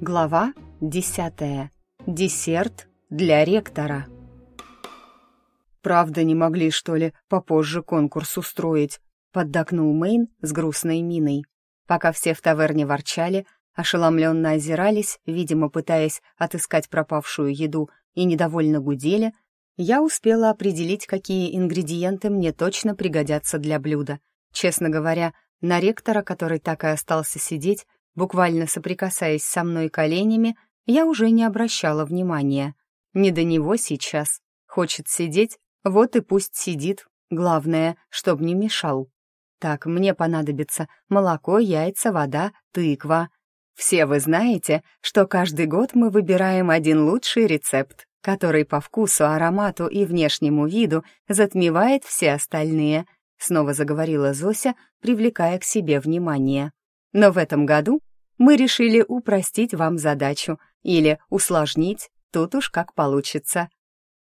Глава десятая. Десерт для ректора. «Правда не могли, что ли, попозже конкурс устроить?» — поддакнул Мэйн с грустной миной. Пока все в таверне ворчали, ошеломленно озирались, видимо, пытаясь отыскать пропавшую еду, и недовольно гудели, я успела определить, какие ингредиенты мне точно пригодятся для блюда. Честно говоря, на ректора, который так и остался сидеть, буквально соприкасаясь со мной коленями, я уже не обращала внимания. Не до него сейчас. Хочет сидеть, вот и пусть сидит. Главное, чтоб не мешал. Так, мне понадобится молоко, яйца, вода, тыква. Все вы знаете, что каждый год мы выбираем один лучший рецепт, который по вкусу, аромату и внешнему виду затмевает все остальные, снова заговорила Зося, привлекая к себе внимание. Но в этом году мы решили упростить вам задачу или усложнить, тут уж как получится.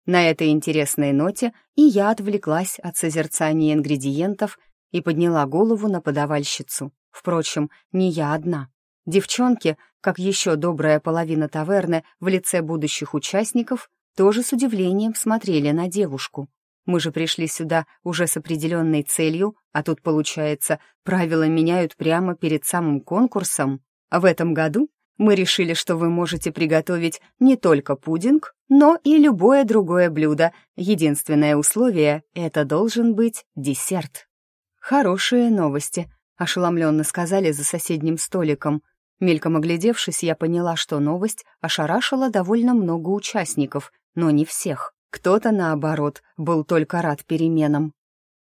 На этой интересной ноте и я отвлеклась от созерцания ингредиентов и подняла голову на подавальщицу. Впрочем, не я одна. Девчонки, как еще добрая половина таверны в лице будущих участников, тоже с удивлением смотрели на девушку. Мы же пришли сюда уже с определенной целью, а тут, получается, правила меняют прямо перед самым конкурсом. А в этом году мы решили, что вы можете приготовить не только пудинг, но и любое другое блюдо. Единственное условие — это должен быть десерт. Хорошие новости, ошеломленно сказали за соседним столиком. Мельком оглядевшись, я поняла, что новость ошарашила довольно много участников, но не всех. Кто-то, наоборот, был только рад переменам.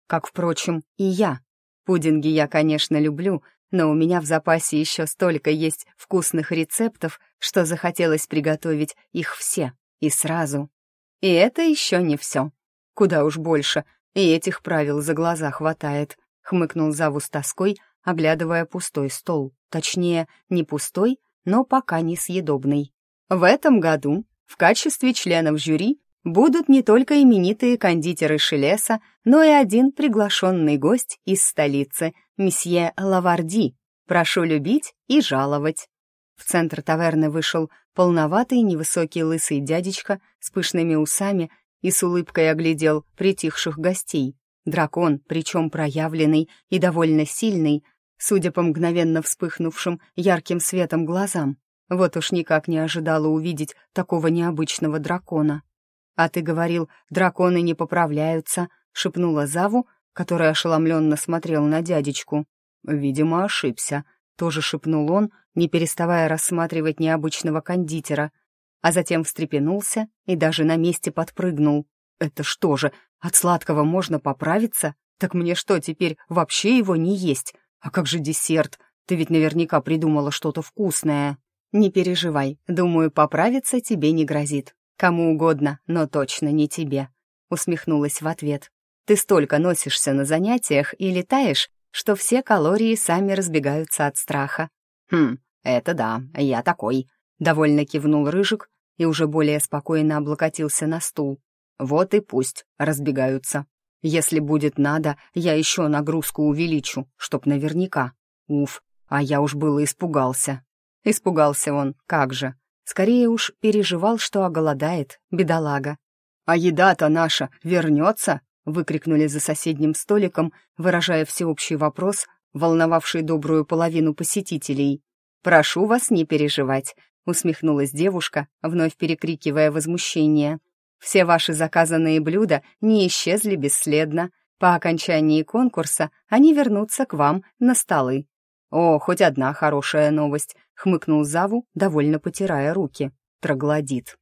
Как, впрочем, и я. Пудинги я, конечно, люблю, но у меня в запасе еще столько есть вкусных рецептов, что захотелось приготовить их все и сразу. И это еще не все. Куда уж больше, и этих правил за глаза хватает, хмыкнул Заву с тоской, оглядывая пустой стол. Точнее, не пустой, но пока не съедобный. В этом году в качестве членов жюри будут не только именитые кондитеры Шелеса, но и один приглашенный гость из столицы, месье Лаварди. Прошу любить и жаловать. В центр таверны вышел полноватый невысокий лысый дядечка с пышными усами и с улыбкой оглядел притихших гостей. Дракон, причем проявленный и довольно сильный, судя по мгновенно вспыхнувшим ярким светом глазам. Вот уж никак не ожидала увидеть такого необычного дракона. «А ты говорил, драконы не поправляются», — шепнула Заву, который ошеломленно смотрел на дядечку. «Видимо, ошибся», — тоже шепнул он, не переставая рассматривать необычного кондитера, а затем встрепенулся и даже на месте подпрыгнул. «Это что же, от сладкого можно поправиться? Так мне что, теперь вообще его не есть? А как же десерт? Ты ведь наверняка придумала что-то вкусное». «Не переживай, думаю, поправиться тебе не грозит. «Кому угодно, но точно не тебе», — усмехнулась в ответ. «Ты столько носишься на занятиях и летаешь, что все калории сами разбегаются от страха». «Хм, это да, я такой», — довольно кивнул Рыжик и уже более спокойно облокотился на стул. «Вот и пусть разбегаются. Если будет надо, я еще нагрузку увеличу, чтоб наверняка. Уф, а я уж было испугался». Испугался он, как же. Скорее уж переживал, что оголодает, бедолага. «А еда-то наша вернется?» — выкрикнули за соседним столиком, выражая всеобщий вопрос, волновавший добрую половину посетителей. «Прошу вас не переживать», — усмехнулась девушка, вновь перекрикивая возмущение. «Все ваши заказанные блюда не исчезли бесследно. По окончании конкурса они вернутся к вам на столы. «О, хоть одна хорошая новость», — хмыкнул Заву, довольно потирая руки. Троглодит.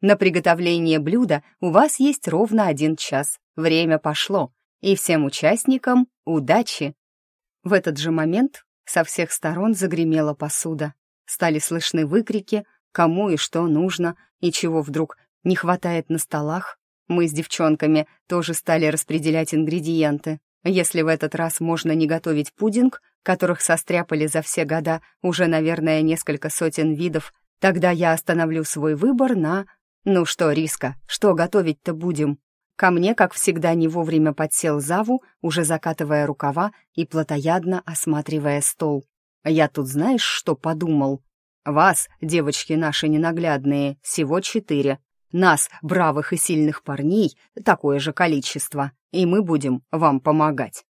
«На приготовление блюда у вас есть ровно один час. Время пошло. И всем участникам удачи!» В этот же момент со всех сторон загремела посуда. Стали слышны выкрики, кому и что нужно, и чего вдруг не хватает на столах. Мы с девчонками тоже стали распределять ингредиенты. Если в этот раз можно не готовить пудинг, которых состряпали за все года уже, наверное, несколько сотен видов, тогда я остановлю свой выбор на... Ну что, Риска, что готовить-то будем? Ко мне, как всегда, не вовремя подсел Заву, уже закатывая рукава и плотоядно осматривая стол. Я тут знаешь, что подумал? Вас, девочки наши ненаглядные, всего четыре. Нас, бравых и сильных парней, такое же количество, и мы будем вам помогать».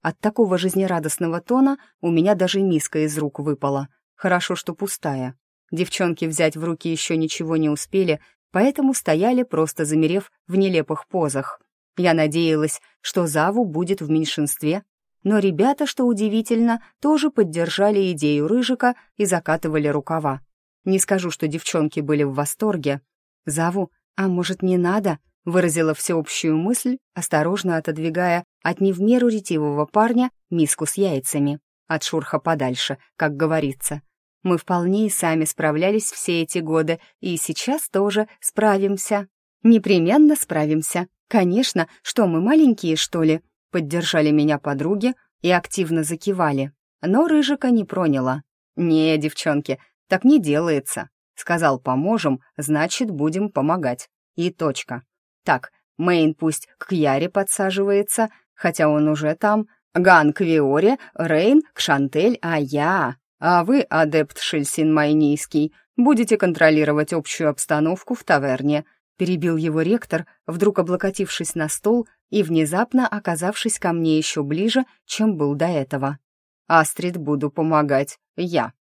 От такого жизнерадостного тона у меня даже миска из рук выпала. Хорошо, что пустая. Девчонки взять в руки еще ничего не успели, поэтому стояли, просто замерев в нелепых позах. Я надеялась, что Заву будет в меньшинстве, но ребята, что удивительно, тоже поддержали идею Рыжика и закатывали рукава. Не скажу, что девчонки были в восторге. «Заву, а может, не надо?» — выразила всеобщую мысль, осторожно отодвигая от не в меру ретивого парня миску с яйцами. От шурха подальше, как говорится. Мы вполне и сами справлялись все эти годы, и сейчас тоже справимся. Непременно справимся. Конечно, что мы маленькие, что ли? Поддержали меня подруги и активно закивали. Но Рыжика не проняла. «Не, девчонки, так не делается», — сказал «поможем», значит, будем помогать. И точка. Так, Мэйн пусть к Яре подсаживается, хотя он уже там, Ган к Виоре, Рейн к Шантель, а я... А вы, адепт Шельсин Майнийский, будете контролировать общую обстановку в таверне, перебил его ректор, вдруг облокотившись на стол и внезапно оказавшись ко мне еще ближе, чем был до этого. «Астрид буду помогать. Я».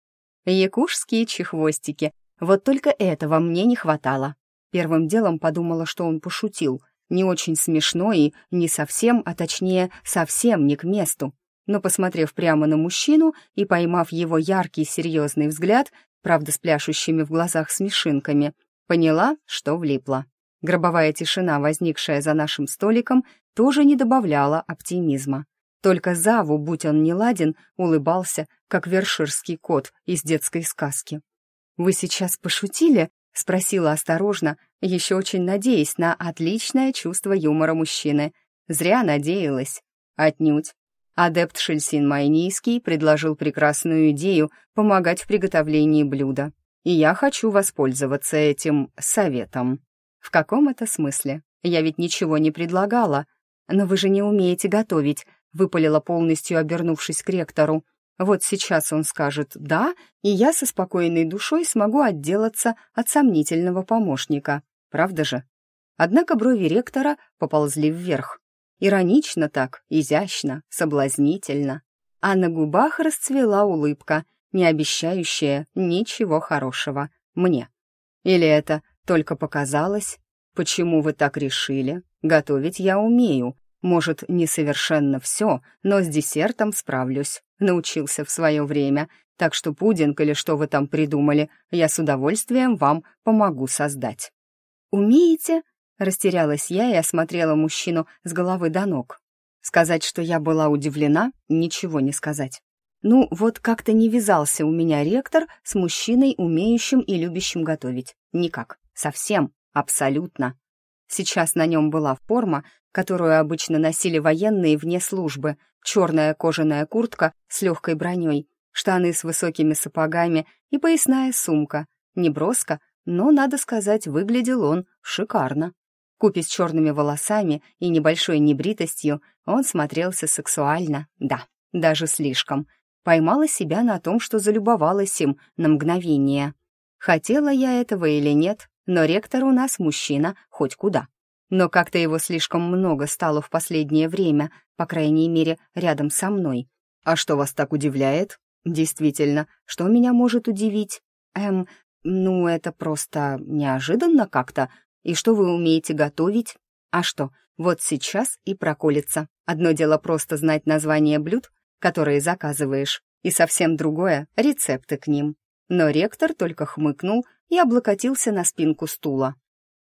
Якушские чехвостики. Вот только этого мне не хватало. Первым делом подумала, что он пошутил. Не очень смешно и не совсем, а точнее, совсем не к месту. Но, посмотрев прямо на мужчину и поймав его яркий серьезный взгляд, правда с пляшущими в глазах смешинками, поняла, что влипла. Гробовая тишина, возникшая за нашим столиком, тоже не добавляла оптимизма. Только Заву, будь он не ладен, улыбался, как верширский кот из детской сказки. «Вы сейчас пошутили?» — спросила осторожно, еще очень надеясь на отличное чувство юмора мужчины. Зря надеялась. Отнюдь. Адепт Шельсин Майнийский предложил прекрасную идею помогать в приготовлении блюда. И я хочу воспользоваться этим советом. В каком это смысле? Я ведь ничего не предлагала. Но вы же не умеете готовить, выпалила полностью, обернувшись к ректору. Вот сейчас он скажет «да», и я со спокойной душой смогу отделаться от сомнительного помощника. Правда же? Однако брови ректора поползли вверх. Иронично так, изящно, соблазнительно. А на губах расцвела улыбка, не обещающая ничего хорошего мне. Или это только показалось? Почему вы так решили? Готовить я умею. Может, не совершенно все, но с десертом справлюсь. Научился в свое время, так что пудинг или что вы там придумали, я с удовольствием вам помогу создать. «Умеете?» — растерялась я и осмотрела мужчину с головы до ног. Сказать, что я была удивлена, ничего не сказать. Ну, вот как-то не вязался у меня ректор с мужчиной, умеющим и любящим готовить. Никак. Совсем. Абсолютно. Сейчас на нем была форма, которую обычно носили военные вне службы, черная кожаная куртка с легкой броней, штаны с высокими сапогами и поясная сумка. Неброско, но, надо сказать, выглядел он шикарно. Купе с черными волосами и небольшой небритостью он смотрелся сексуально, да, даже слишком. Поймала себя на том, что залюбовалась им на мгновение. Хотела я этого или нет, но ректор у нас мужчина хоть куда. Но как-то его слишком много стало в последнее время, по крайней мере, рядом со мной. А что вас так удивляет? Действительно, что меня может удивить? Эм, «Ну, это просто неожиданно как-то. И что вы умеете готовить? А что, вот сейчас и проколется. Одно дело просто знать название блюд, которые заказываешь, и совсем другое — рецепты к ним». Но ректор только хмыкнул и облокотился на спинку стула.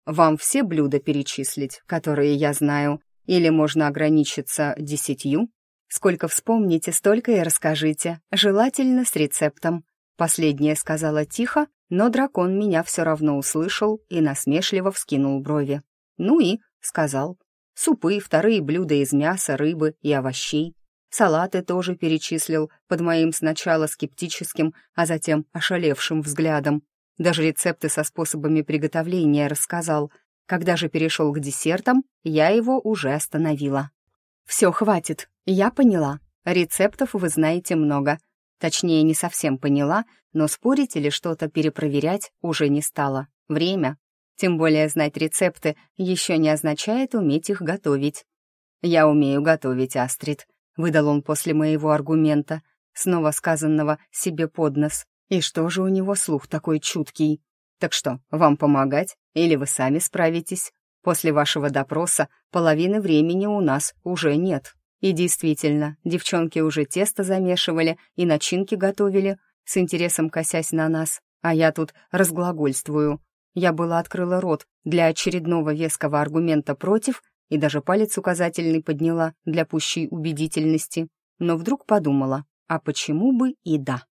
«Вам все блюда перечислить, которые я знаю, или можно ограничиться десятью? Сколько вспомните, столько и расскажите, желательно с рецептом». Последнее сказала тихо, но дракон меня все равно услышал и насмешливо вскинул брови. «Ну и», — сказал, — «супы, вторые блюда из мяса, рыбы и овощей. Салаты тоже перечислил под моим сначала скептическим, а затем ошалевшим взглядом. Даже рецепты со способами приготовления рассказал. Когда же перешел к десертам, я его уже остановила. «Все, хватит, я поняла. Рецептов вы знаете много. Точнее, не совсем поняла, но спорить или что-то перепроверять уже не стала. Время. Тем более знать рецепты еще не означает уметь их готовить. «Я умею готовить, Астрид», — выдал он после моего аргумента, снова сказанного себе под нос. И что же у него слух такой чуткий? Так что, вам помогать или вы сами справитесь? После вашего допроса половины времени у нас уже нет. И действительно, девчонки уже тесто замешивали и начинки готовили, с интересом косясь на нас, а я тут разглагольствую. Я была открыла рот для очередного веского аргумента против и даже палец указательный подняла для пущей убедительности, но вдруг подумала, а почему бы и да?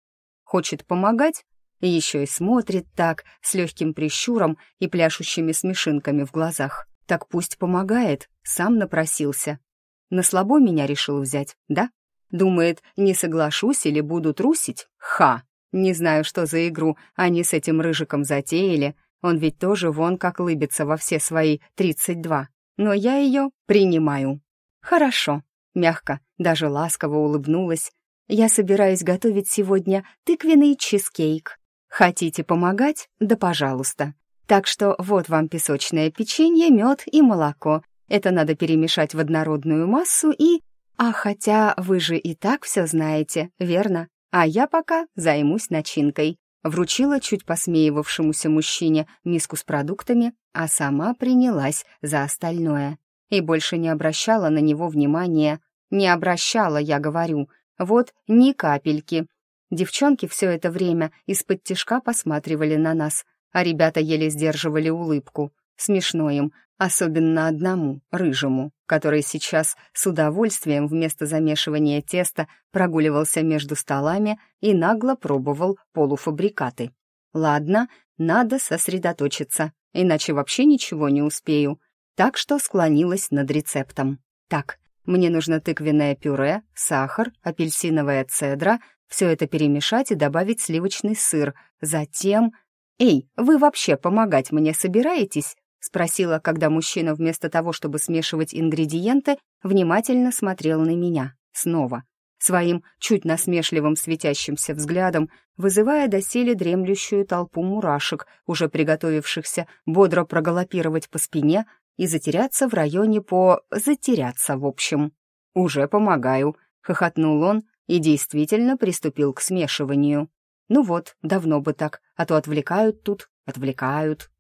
Хочет помогать? Еще и смотрит так, с легким прищуром и пляшущими смешинками в глазах. Так пусть помогает, сам напросился. На слабо меня решил взять, да? Думает, не соглашусь или буду трусить? Ха! Не знаю, что за игру они с этим рыжиком затеяли. Он ведь тоже вон как лыбится во все свои тридцать два. Но я ее принимаю. Хорошо, мягко, даже ласково улыбнулась. Я собираюсь готовить сегодня тыквенный чизкейк. Хотите помогать? Да пожалуйста. Так что вот вам песочное печенье, мед и молоко. Это надо перемешать в однородную массу и... А хотя вы же и так все знаете, верно? А я пока займусь начинкой. Вручила чуть посмеивавшемуся мужчине миску с продуктами, а сама принялась за остальное. И больше не обращала на него внимания. Не обращала, я говорю. Вот ни капельки. Девчонки все это время из-под тишка посматривали на нас, а ребята еле сдерживали улыбку. Смешно им, Особенно одному, рыжему, который сейчас с удовольствием вместо замешивания теста прогуливался между столами и нагло пробовал полуфабрикаты. Ладно, надо сосредоточиться, иначе вообще ничего не успею. Так что склонилась над рецептом. Так, мне нужно тыквенное пюре, сахар, апельсиновая цедра, все это перемешать и добавить сливочный сыр. Затем... «Эй, вы вообще помогать мне собираетесь?» — спросила, когда мужчина вместо того, чтобы смешивать ингредиенты, внимательно смотрел на меня. Снова. Своим чуть насмешливым светящимся взглядом, вызывая доселе дремлющую толпу мурашек, уже приготовившихся бодро проголопировать по спине и затеряться в районе по... затеряться, в общем. «Уже помогаю», — хохотнул он и действительно приступил к смешиванию. «Ну вот, давно бы так, а то отвлекают тут, отвлекают».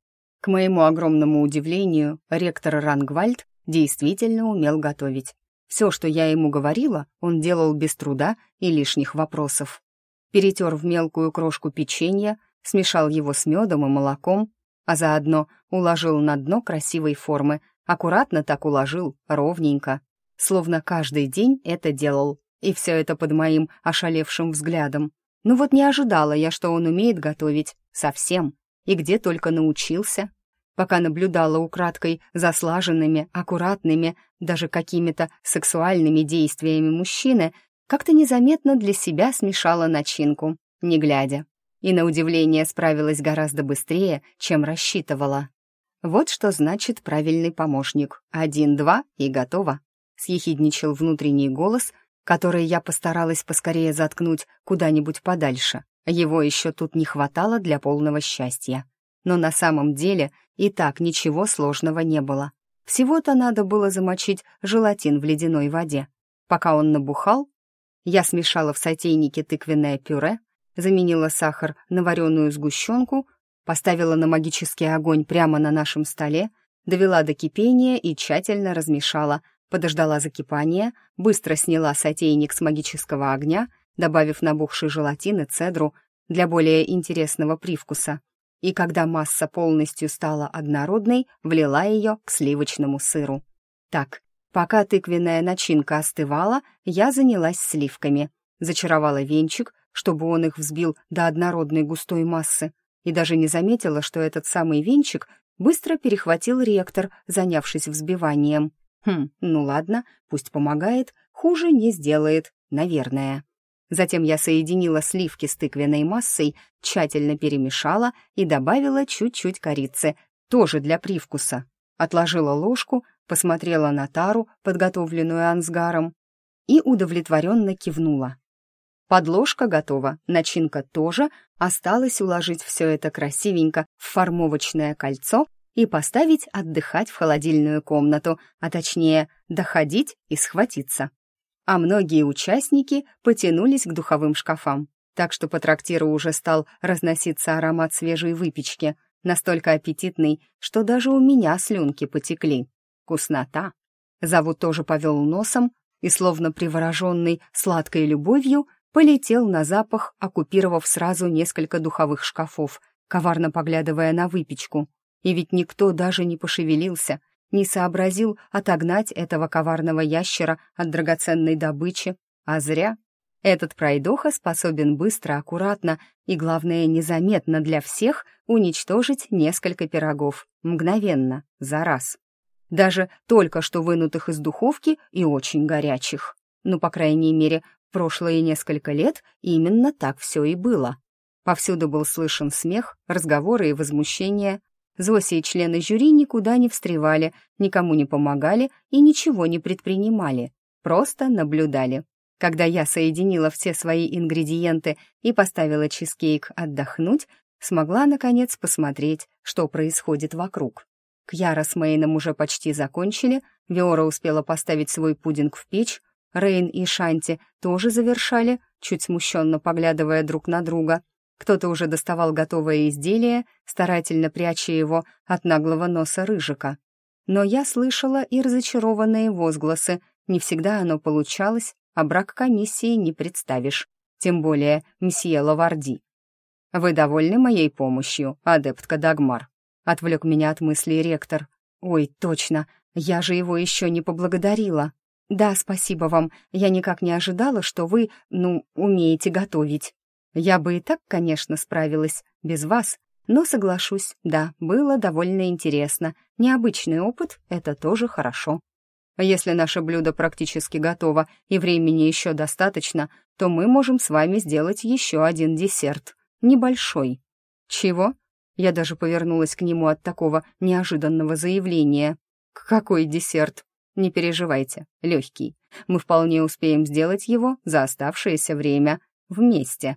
К моему огромному удивлению, ректор Рангвальд действительно умел готовить. Все, что я ему говорила, он делал без труда и лишних вопросов. Перетер в мелкую крошку печенья, смешал его с медом и молоком, а заодно уложил на дно красивой формы, аккуратно так уложил, ровненько, словно каждый день это делал, и все это под моим ошалевшим взглядом. Ну вот не ожидала я, что он умеет готовить, совсем и где только научился. Пока наблюдала украдкой за слаженными, аккуратными, даже какими-то сексуальными действиями мужчины, как-то незаметно для себя смешала начинку, не глядя. И на удивление справилась гораздо быстрее, чем рассчитывала. Вот что значит правильный помощник. Один-два и готово. Съехидничал внутренний голос, который я постаралась поскорее заткнуть куда-нибудь подальше. Его еще тут не хватало для полного счастья. Но на самом деле и так ничего сложного не было. Всего-то надо было замочить желатин в ледяной воде. Пока он набухал, я смешала в сотейнике тыквенное пюре, заменила сахар на вареную сгущенку, поставила на магический огонь прямо на нашем столе, довела до кипения и тщательно размешала, подождала закипания, быстро сняла сотейник с магического огня добавив набухший желатин и цедру для более интересного привкуса. И когда масса полностью стала однородной, влила ее к сливочному сыру. Так, пока тыквенная начинка остывала, я занялась сливками. Зачаровала венчик, чтобы он их взбил до однородной густой массы, и даже не заметила, что этот самый венчик быстро перехватил ректор, занявшись взбиванием. Хм, ну ладно, пусть помогает, хуже не сделает, наверное. Затем я соединила сливки с тыквенной массой, тщательно перемешала и добавила чуть-чуть корицы, тоже для привкуса. Отложила ложку, посмотрела на тару, подготовленную ансгаром, и удовлетворенно кивнула. Подложка готова, начинка тоже. Осталось уложить все это красивенько в формовочное кольцо и поставить отдыхать в холодильную комнату, а точнее, доходить и схватиться. А многие участники потянулись к духовым шкафам, так что по трактиру уже стал разноситься аромат свежей выпечки, настолько аппетитный, что даже у меня слюнки потекли. Вкуснота. Завод тоже повел носом и, словно привороженный сладкой любовью, полетел на запах, оккупировав сразу несколько духовых шкафов, коварно поглядывая на выпечку. И ведь никто даже не пошевелился, не сообразил отогнать этого коварного ящера от драгоценной добычи, а зря. Этот пройдоха способен быстро, аккуратно и, главное, незаметно для всех уничтожить несколько пирогов, мгновенно, за раз. Даже только что вынутых из духовки и очень горячих. Ну, по крайней мере, прошлые несколько лет именно так все и было. Повсюду был слышен смех, разговоры и возмущения. Зоси и члены жюри никуда не встревали, никому не помогали и ничего не предпринимали, просто наблюдали. Когда я соединила все свои ингредиенты и поставила чизкейк отдохнуть, смогла, наконец, посмотреть, что происходит вокруг. Кьяра с Мейном уже почти закончили, Виора успела поставить свой пудинг в печь, Рейн и Шанти тоже завершали, чуть смущенно поглядывая друг на друга. Кто-то уже доставал готовое изделие, старательно пряча его от наглого носа рыжика. Но я слышала и разочарованные возгласы. Не всегда оно получалось, а брак комиссии не представишь. Тем более мсье Лаварди. «Вы довольны моей помощью, адептка Дагмар?» Отвлек меня от мыслей ректор. «Ой, точно, я же его еще не поблагодарила». «Да, спасибо вам. Я никак не ожидала, что вы, ну, умеете готовить. Я бы и так, конечно, справилась без вас, но соглашусь, да, было довольно интересно. Необычный опыт — это тоже хорошо. Если наше блюдо практически готово и времени еще достаточно, то мы можем с вами сделать еще один десерт. Небольшой. Чего? Я даже повернулась к нему от такого неожиданного заявления. Какой десерт? Не переживайте, легкий. Мы вполне успеем сделать его за оставшееся время вместе.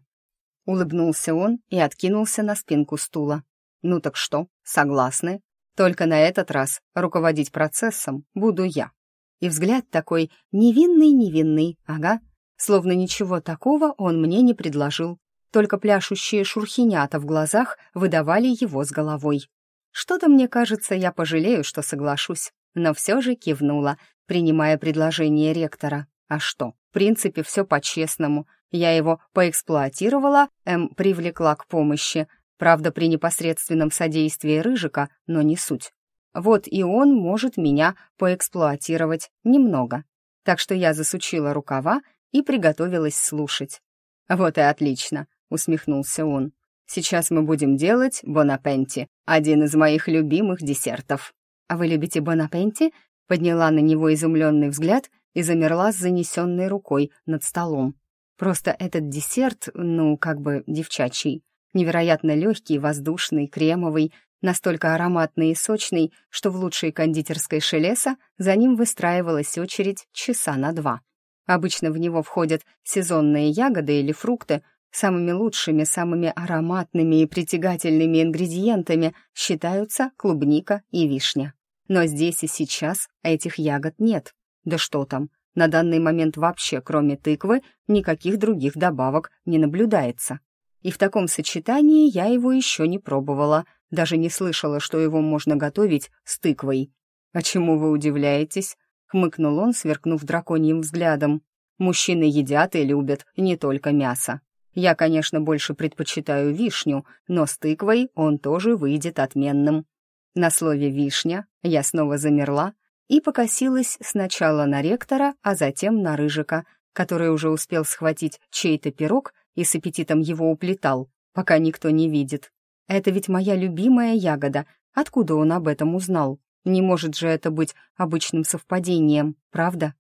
Улыбнулся он и откинулся на спинку стула. Ну так что, согласны? Только на этот раз руководить процессом буду я. И взгляд такой невинный-невинный, ага, словно ничего такого он мне не предложил. Только пляшущие шурхинята в глазах выдавали его с головой. Что-то мне кажется, я пожалею, что соглашусь но все же кивнула, принимая предложение ректора. А что, в принципе, все по-честному. Я его поэксплуатировала, М привлекла к помощи. Правда, при непосредственном содействии Рыжика, но не суть. Вот и он может меня поэксплуатировать немного. Так что я засучила рукава и приготовилась слушать. «Вот и отлично», — усмехнулся он. «Сейчас мы будем делать бонапенти, один из моих любимых десертов». «А вы любите Бонапенти?» Подняла на него изумленный взгляд и замерла с занесенной рукой над столом. Просто этот десерт, ну, как бы девчачий, невероятно легкий, воздушный, кремовый, настолько ароматный и сочный, что в лучшей кондитерской Шелеса за ним выстраивалась очередь часа на два. Обычно в него входят сезонные ягоды или фрукты, Самыми лучшими, самыми ароматными и притягательными ингредиентами считаются клубника и вишня. Но здесь и сейчас этих ягод нет. Да что там, на данный момент вообще, кроме тыквы, никаких других добавок не наблюдается. И в таком сочетании я его еще не пробовала, даже не слышала, что его можно готовить с тыквой. «А чему вы удивляетесь?» — хмыкнул он, сверкнув драконьим взглядом. «Мужчины едят и любят не только мясо. Я, конечно, больше предпочитаю вишню, но с тыквой он тоже выйдет отменным. На слове «вишня» я снова замерла и покосилась сначала на ректора, а затем на Рыжика, который уже успел схватить чей-то пирог и с аппетитом его уплетал, пока никто не видит. Это ведь моя любимая ягода. Откуда он об этом узнал? Не может же это быть обычным совпадением, правда?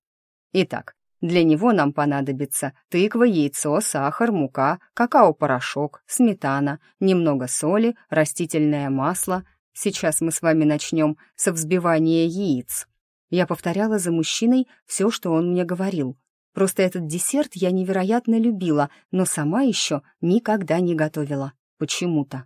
Итак, для него нам понадобится тыква, яйцо, сахар, мука, какао-порошок, сметана, немного соли, растительное масло, Сейчас мы с вами начнем со взбивания яиц. Я повторяла за мужчиной все, что он мне говорил. Просто этот десерт я невероятно любила, но сама еще никогда не готовила. Почему-то.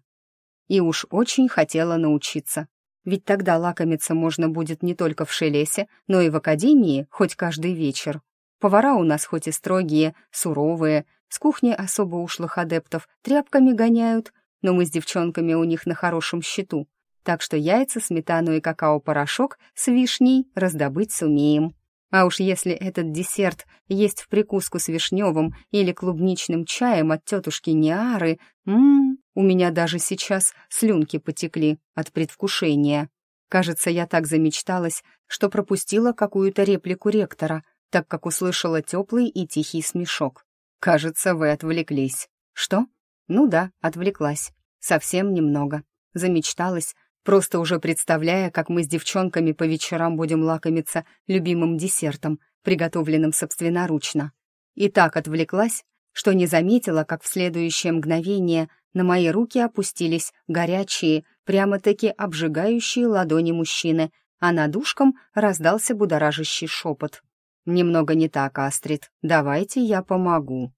И уж очень хотела научиться. Ведь тогда лакомиться можно будет не только в Шелесе, но и в академии хоть каждый вечер. Повара у нас хоть и строгие, суровые, с кухни особо ушлых адептов тряпками гоняют, но мы с девчонками у них на хорошем счету, так что яйца, сметану и какао-порошок с вишней раздобыть сумеем. А уж если этот десерт есть в прикуску с вишневым или клубничным чаем от тетушки Ниары, ммм, у меня даже сейчас слюнки потекли от предвкушения. Кажется, я так замечталась, что пропустила какую-то реплику ректора, так как услышала теплый и тихий смешок. «Кажется, вы отвлеклись». «Что?» «Ну да, отвлеклась. Совсем немного. Замечталась, просто уже представляя, как мы с девчонками по вечерам будем лакомиться любимым десертом, приготовленным собственноручно. И так отвлеклась, что не заметила, как в следующее мгновение на мои руки опустились горячие, прямо-таки обжигающие ладони мужчины, а над ушком раздался будоражащий шепот. «Немного не так, Астрид. Давайте я помогу».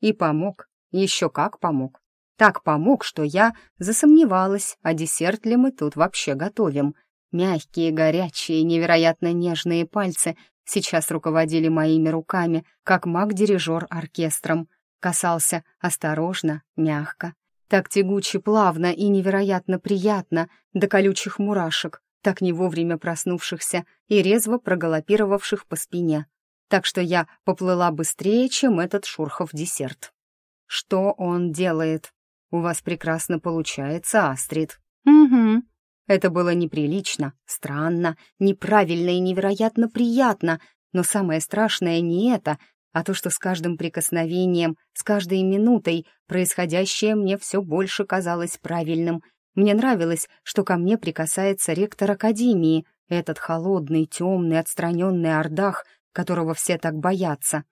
И помог, еще как помог. Так помог, что я засомневалась, а десерт ли мы тут вообще готовим. Мягкие, горячие, невероятно нежные пальцы сейчас руководили моими руками, как маг-дирижер оркестром. Касался осторожно, мягко, так тягуче, плавно и невероятно приятно, до колючих мурашек, так не вовремя проснувшихся и резво проголопировавших по спине. Так что я поплыла быстрее, чем этот шурхов десерт. Что он делает? У вас прекрасно получается, Астрид. Угу. Это было неприлично, странно, неправильно и невероятно приятно, но самое страшное не это, а то, что с каждым прикосновением, с каждой минутой происходящее мне все больше казалось правильным. Мне нравилось, что ко мне прикасается ректор Академии, этот холодный, темный, отстраненный ордах, которого все так боятся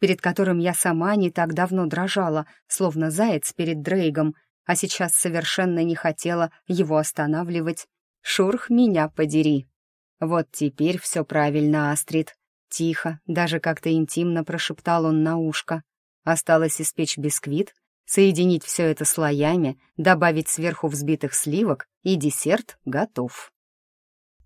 перед которым я сама не так давно дрожала, словно заяц перед Дрейгом, а сейчас совершенно не хотела его останавливать. «Шурх, меня подери!» «Вот теперь все правильно, Астрид!» Тихо, даже как-то интимно прошептал он на ушко. Осталось испечь бисквит, соединить все это слоями, добавить сверху взбитых сливок, и десерт готов.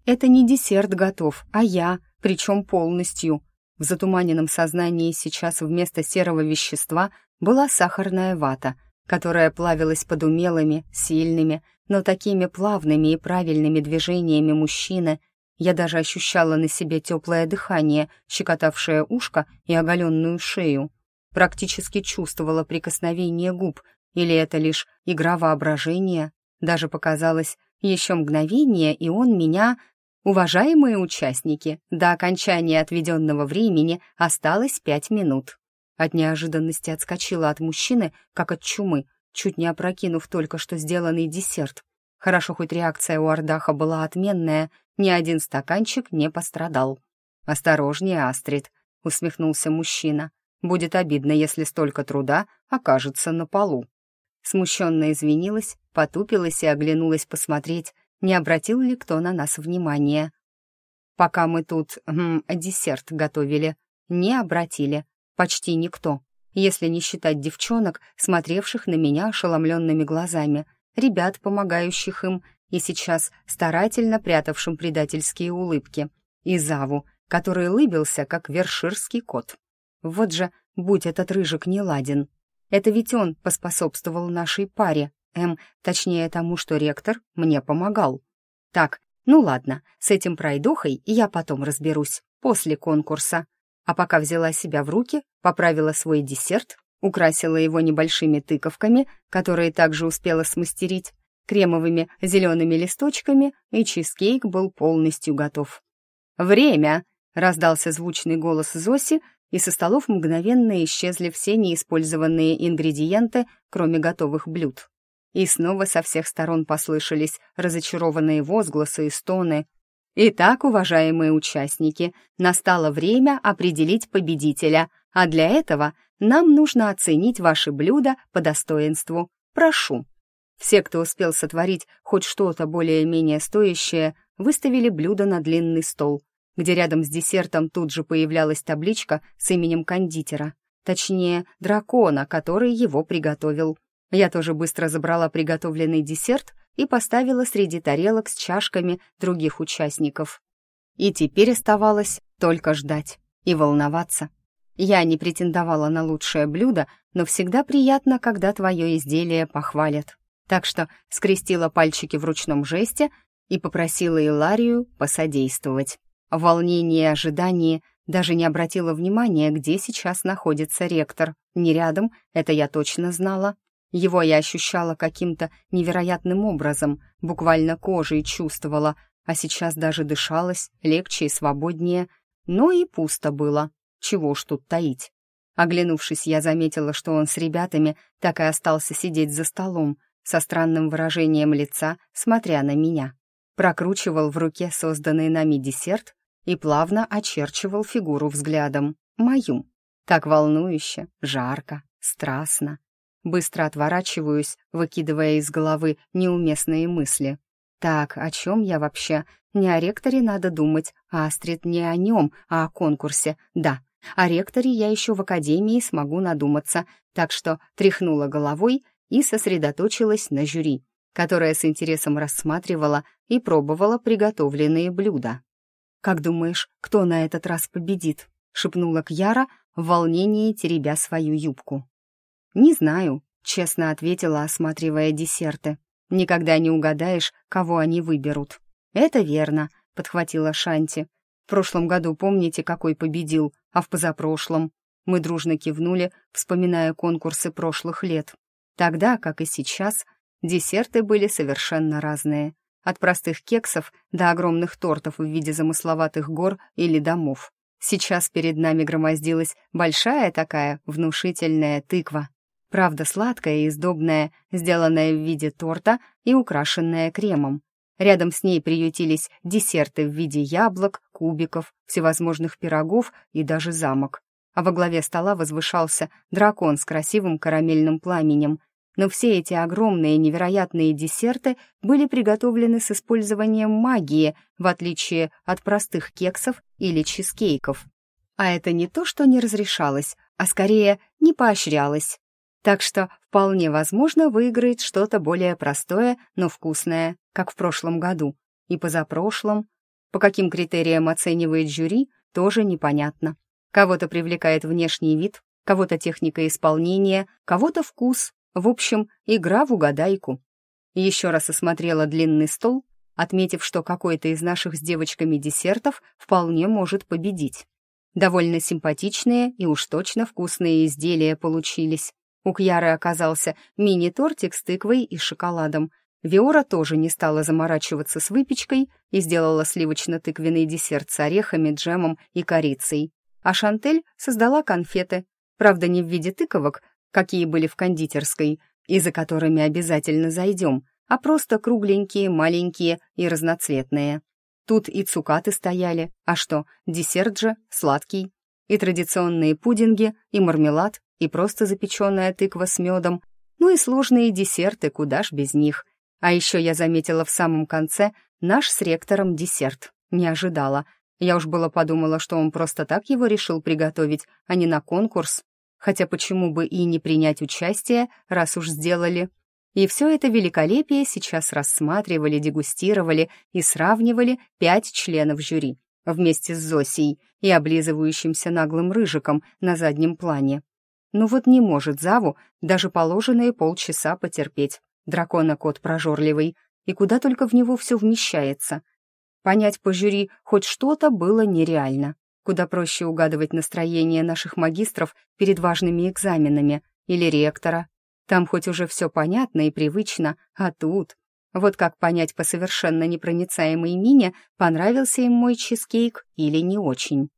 Это не десерт готов, а я, причем полностью. В затуманенном сознании сейчас вместо серого вещества была сахарная вата, которая плавилась под умелыми, сильными, но такими плавными и правильными движениями мужчины. Я даже ощущала на себе теплое дыхание, щекотавшее ушко и оголенную шею. Практически чувствовала прикосновение губ, или это лишь игра воображения. Даже показалось, еще мгновение, и он меня Уважаемые участники, до окончания отведенного времени осталось пять минут. От неожиданности отскочила от мужчины, как от чумы, чуть не опрокинув только что сделанный десерт. Хорошо, хоть реакция у Ардаха была отменная, ни один стаканчик не пострадал. «Осторожнее, Астрид», — усмехнулся мужчина. «Будет обидно, если столько труда окажется на полу». Смущенно извинилась, потупилась и оглянулась посмотреть, не обратил ли кто на нас внимания. Пока мы тут м, десерт готовили, не обратили. Почти никто, если не считать девчонок, смотревших на меня ошеломленными глазами, ребят, помогающих им, и сейчас старательно прятавшим предательские улыбки, и Заву, который лыбился, как верширский кот. Вот же, будь этот рыжик не ладен. Это ведь он поспособствовал нашей паре, М, точнее тому, что ректор мне помогал. Так, ну ладно, с этим пройдохой я потом разберусь, после конкурса. А пока взяла себя в руки, поправила свой десерт, украсила его небольшими тыковками, которые также успела смастерить, кремовыми зелеными листочками, и чизкейк был полностью готов. «Время!» — раздался звучный голос Зоси, и со столов мгновенно исчезли все неиспользованные ингредиенты, кроме готовых блюд. И снова со всех сторон послышались разочарованные возгласы и стоны. Итак, уважаемые участники, настало время определить победителя, а для этого нам нужно оценить ваши блюда по достоинству. Прошу. Все, кто успел сотворить хоть что-то более-менее стоящее, выставили блюда на длинный стол. где рядом с десертом тут же появлялась табличка с именем кондитера. Точнее, дракона, который его приготовил. Я тоже быстро забрала приготовленный десерт и поставила среди тарелок с чашками других участников. И теперь оставалось только ждать и волноваться. Я не претендовала на лучшее блюдо, но всегда приятно, когда твое изделие похвалят. Так что скрестила пальчики в ручном жесте и попросила Иларию посодействовать. В волнении и ожидании даже не обратила внимания, где сейчас находится ректор. Не рядом, это я точно знала. Его я ощущала каким-то невероятным образом, буквально кожей чувствовала, а сейчас даже дышалось легче и свободнее. Но и пусто было. Чего уж тут таить. Оглянувшись, я заметила, что он с ребятами так и остался сидеть за столом, со странным выражением лица, смотря на меня прокручивал в руке созданный нами десерт и плавно очерчивал фигуру взглядом. Мою. Так волнующе, жарко, страстно. Быстро отворачиваюсь, выкидывая из головы неуместные мысли. Так, о чем я вообще? Не о ректоре надо думать, а Астрид не о нем, а о конкурсе. Да, о ректоре я еще в академии смогу надуматься, так что тряхнула головой и сосредоточилась на жюри которая с интересом рассматривала и пробовала приготовленные блюда. «Как думаешь, кто на этот раз победит?» — шепнула Кьяра в волнении, теребя свою юбку. «Не знаю», — честно ответила, осматривая десерты. «Никогда не угадаешь, кого они выберут». «Это верно», — подхватила Шанти. «В прошлом году помните, какой победил, а в позапрошлом?» Мы дружно кивнули, вспоминая конкурсы прошлых лет. Тогда, как и сейчас, Десерты были совершенно разные. От простых кексов до огромных тортов в виде замысловатых гор или домов. Сейчас перед нами громоздилась большая такая внушительная тыква. Правда, сладкая и сдобная, сделанная в виде торта и украшенная кремом. Рядом с ней приютились десерты в виде яблок, кубиков, всевозможных пирогов и даже замок. А во главе стола возвышался дракон с красивым карамельным пламенем, но все эти огромные невероятные десерты были приготовлены с использованием магии, в отличие от простых кексов или чизкейков. А это не то, что не разрешалось, а скорее не поощрялось. Так что вполне возможно выиграет что-то более простое, но вкусное, как в прошлом году. И позапрошлом. По каким критериям оценивает жюри, тоже непонятно. Кого-то привлекает внешний вид, кого-то техника исполнения, кого-то вкус, в общем, игра в угадайку. Еще раз осмотрела длинный стол, отметив, что какой-то из наших с девочками десертов вполне может победить. Довольно симпатичные и уж точно вкусные изделия получились. У Кьяры оказался мини-тортик с тыквой и шоколадом. Виора тоже не стала заморачиваться с выпечкой и сделала сливочно-тыквенный десерт с орехами, джемом и корицей. А Шантель создала конфеты, правда, не в виде тыковок, какие были в кондитерской, и за которыми обязательно зайдем, а просто кругленькие, маленькие и разноцветные. Тут и цукаты стояли, а что, десерт же сладкий. И традиционные пудинги, и мармелад, и просто запеченная тыква с медом, ну и сложные десерты, куда ж без них. А еще я заметила в самом конце наш с ректором десерт. Не ожидала. Я уж было подумала, что он просто так его решил приготовить, а не на конкурс хотя почему бы и не принять участие, раз уж сделали. И все это великолепие сейчас рассматривали, дегустировали и сравнивали пять членов жюри вместе с Зосей и облизывающимся наглым рыжиком на заднем плане. Ну вот не может Заву даже положенные полчаса потерпеть. Дракона-кот прожорливый, и куда только в него все вмещается. Понять по жюри хоть что-то было нереально. Куда проще угадывать настроение наших магистров перед важными экзаменами или ректора. Там хоть уже все понятно и привычно, а тут... Вот как понять по совершенно непроницаемой мине, понравился им мой чизкейк или не очень.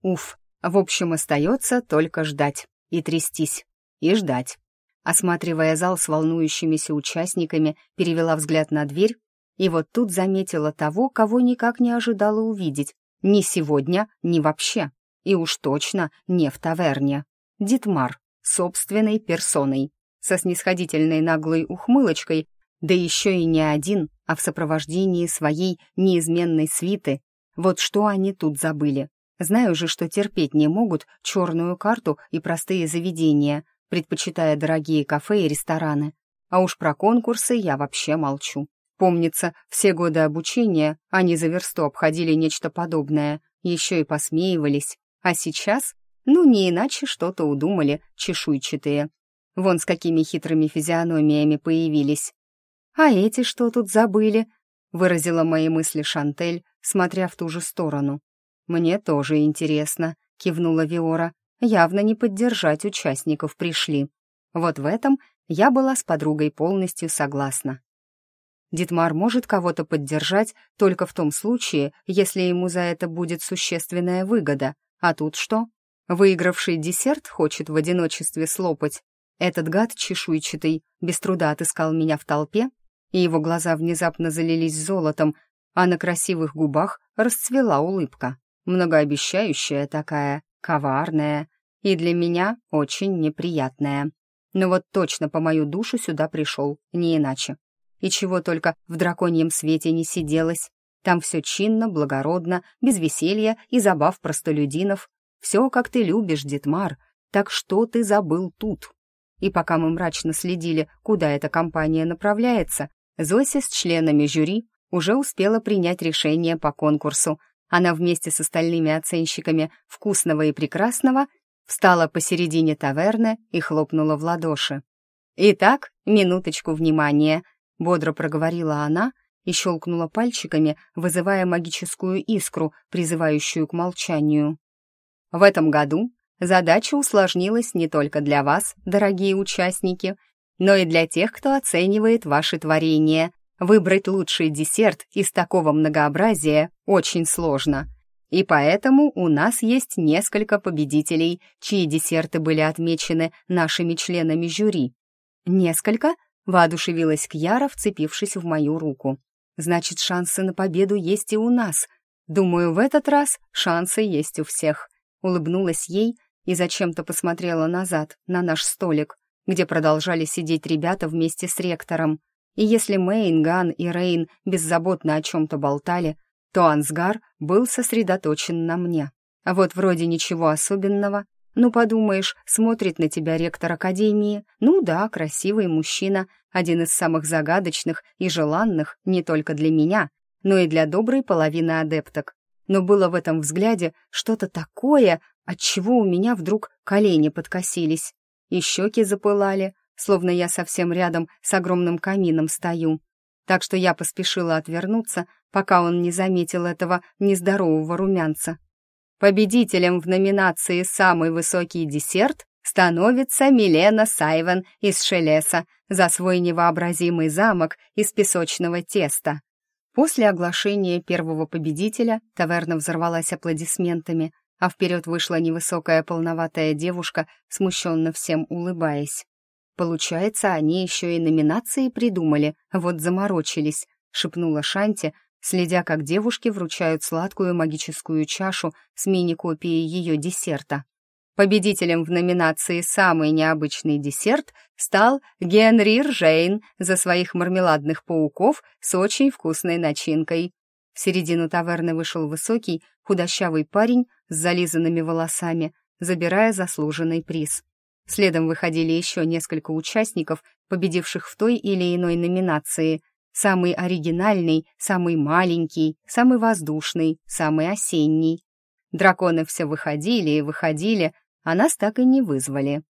Уф, в общем, остается только ждать и трястись, и ждать. Осматривая зал с волнующимися участниками, перевела взгляд на дверь и вот тут заметила того, кого никак не ожидала увидеть. Ни сегодня, ни вообще. И уж точно не в таверне. Дитмар, собственной персоной, со снисходительной наглой ухмылочкой, Да еще и не один, а в сопровождении своей неизменной свиты. Вот что они тут забыли. Знаю же, что терпеть не могут черную карту и простые заведения, предпочитая дорогие кафе и рестораны. А уж про конкурсы я вообще молчу. Помнится, все годы обучения они за версту обходили нечто подобное, еще и посмеивались. А сейчас, ну, не иначе что-то удумали чешуйчатые. Вон с какими хитрыми физиономиями появились. «А эти что тут забыли?» — выразила мои мысли Шантель, смотря в ту же сторону. «Мне тоже интересно», — кивнула Виора. «Явно не поддержать участников пришли. Вот в этом я была с подругой полностью согласна. Дитмар может кого-то поддержать только в том случае, если ему за это будет существенная выгода. А тут что? Выигравший десерт хочет в одиночестве слопать. Этот гад чешуйчатый без труда отыскал меня в толпе, и его глаза внезапно залились золотом, а на красивых губах расцвела улыбка. Многообещающая такая, коварная и для меня очень неприятная. Но вот точно по мою душу сюда пришел, не иначе и чего только в драконьем свете не сиделось. Там все чинно, благородно, без веселья и забав простолюдинов. Все, как ты любишь, Дитмар. Так что ты забыл тут? И пока мы мрачно следили, куда эта компания направляется, Зося с членами жюри уже успела принять решение по конкурсу. Она вместе с остальными оценщиками «Вкусного и прекрасного» встала посередине таверны и хлопнула в ладоши. «Итак, минуточку внимания», Бодро проговорила она и щелкнула пальчиками, вызывая магическую искру, призывающую к молчанию. В этом году задача усложнилась не только для вас, дорогие участники, но и для тех, кто оценивает ваши творения. Выбрать лучший десерт из такого многообразия очень сложно. И поэтому у нас есть несколько победителей, чьи десерты были отмечены нашими членами жюри. Несколько? Воодушевилась Кьяра, вцепившись в мою руку. «Значит, шансы на победу есть и у нас. Думаю, в этот раз шансы есть у всех». Улыбнулась ей и зачем-то посмотрела назад, на наш столик, где продолжали сидеть ребята вместе с ректором. И если Мэйн, Ган и Рейн беззаботно о чем-то болтали, то Ансгар был сосредоточен на мне. А вот вроде ничего особенного, ну, подумаешь, смотрит на тебя ректор академии. Ну да, красивый мужчина, один из самых загадочных и желанных не только для меня, но и для доброй половины адепток. Но было в этом взгляде что-то такое, от чего у меня вдруг колени подкосились. И щеки запылали, словно я совсем рядом с огромным камином стою. Так что я поспешила отвернуться, пока он не заметил этого нездорового румянца. Победителем в номинации «Самый высокий десерт» становится Милена Сайвен из Шелеса за свой невообразимый замок из песочного теста. После оглашения первого победителя таверна взорвалась аплодисментами, а вперед вышла невысокая полноватая девушка, смущенно всем улыбаясь. «Получается, они еще и номинации придумали, вот заморочились», — шепнула Шанти, следя, как девушки вручают сладкую магическую чашу с мини-копией ее десерта. Победителем в номинации «Самый необычный десерт» стал Генри Ржейн за своих мармеладных пауков с очень вкусной начинкой. В середину таверны вышел высокий, худощавый парень с зализанными волосами, забирая заслуженный приз. Следом выходили еще несколько участников, победивших в той или иной номинации — Самый оригинальный, самый маленький, самый воздушный, самый осенний. Драконы все выходили и выходили, а нас так и не вызвали.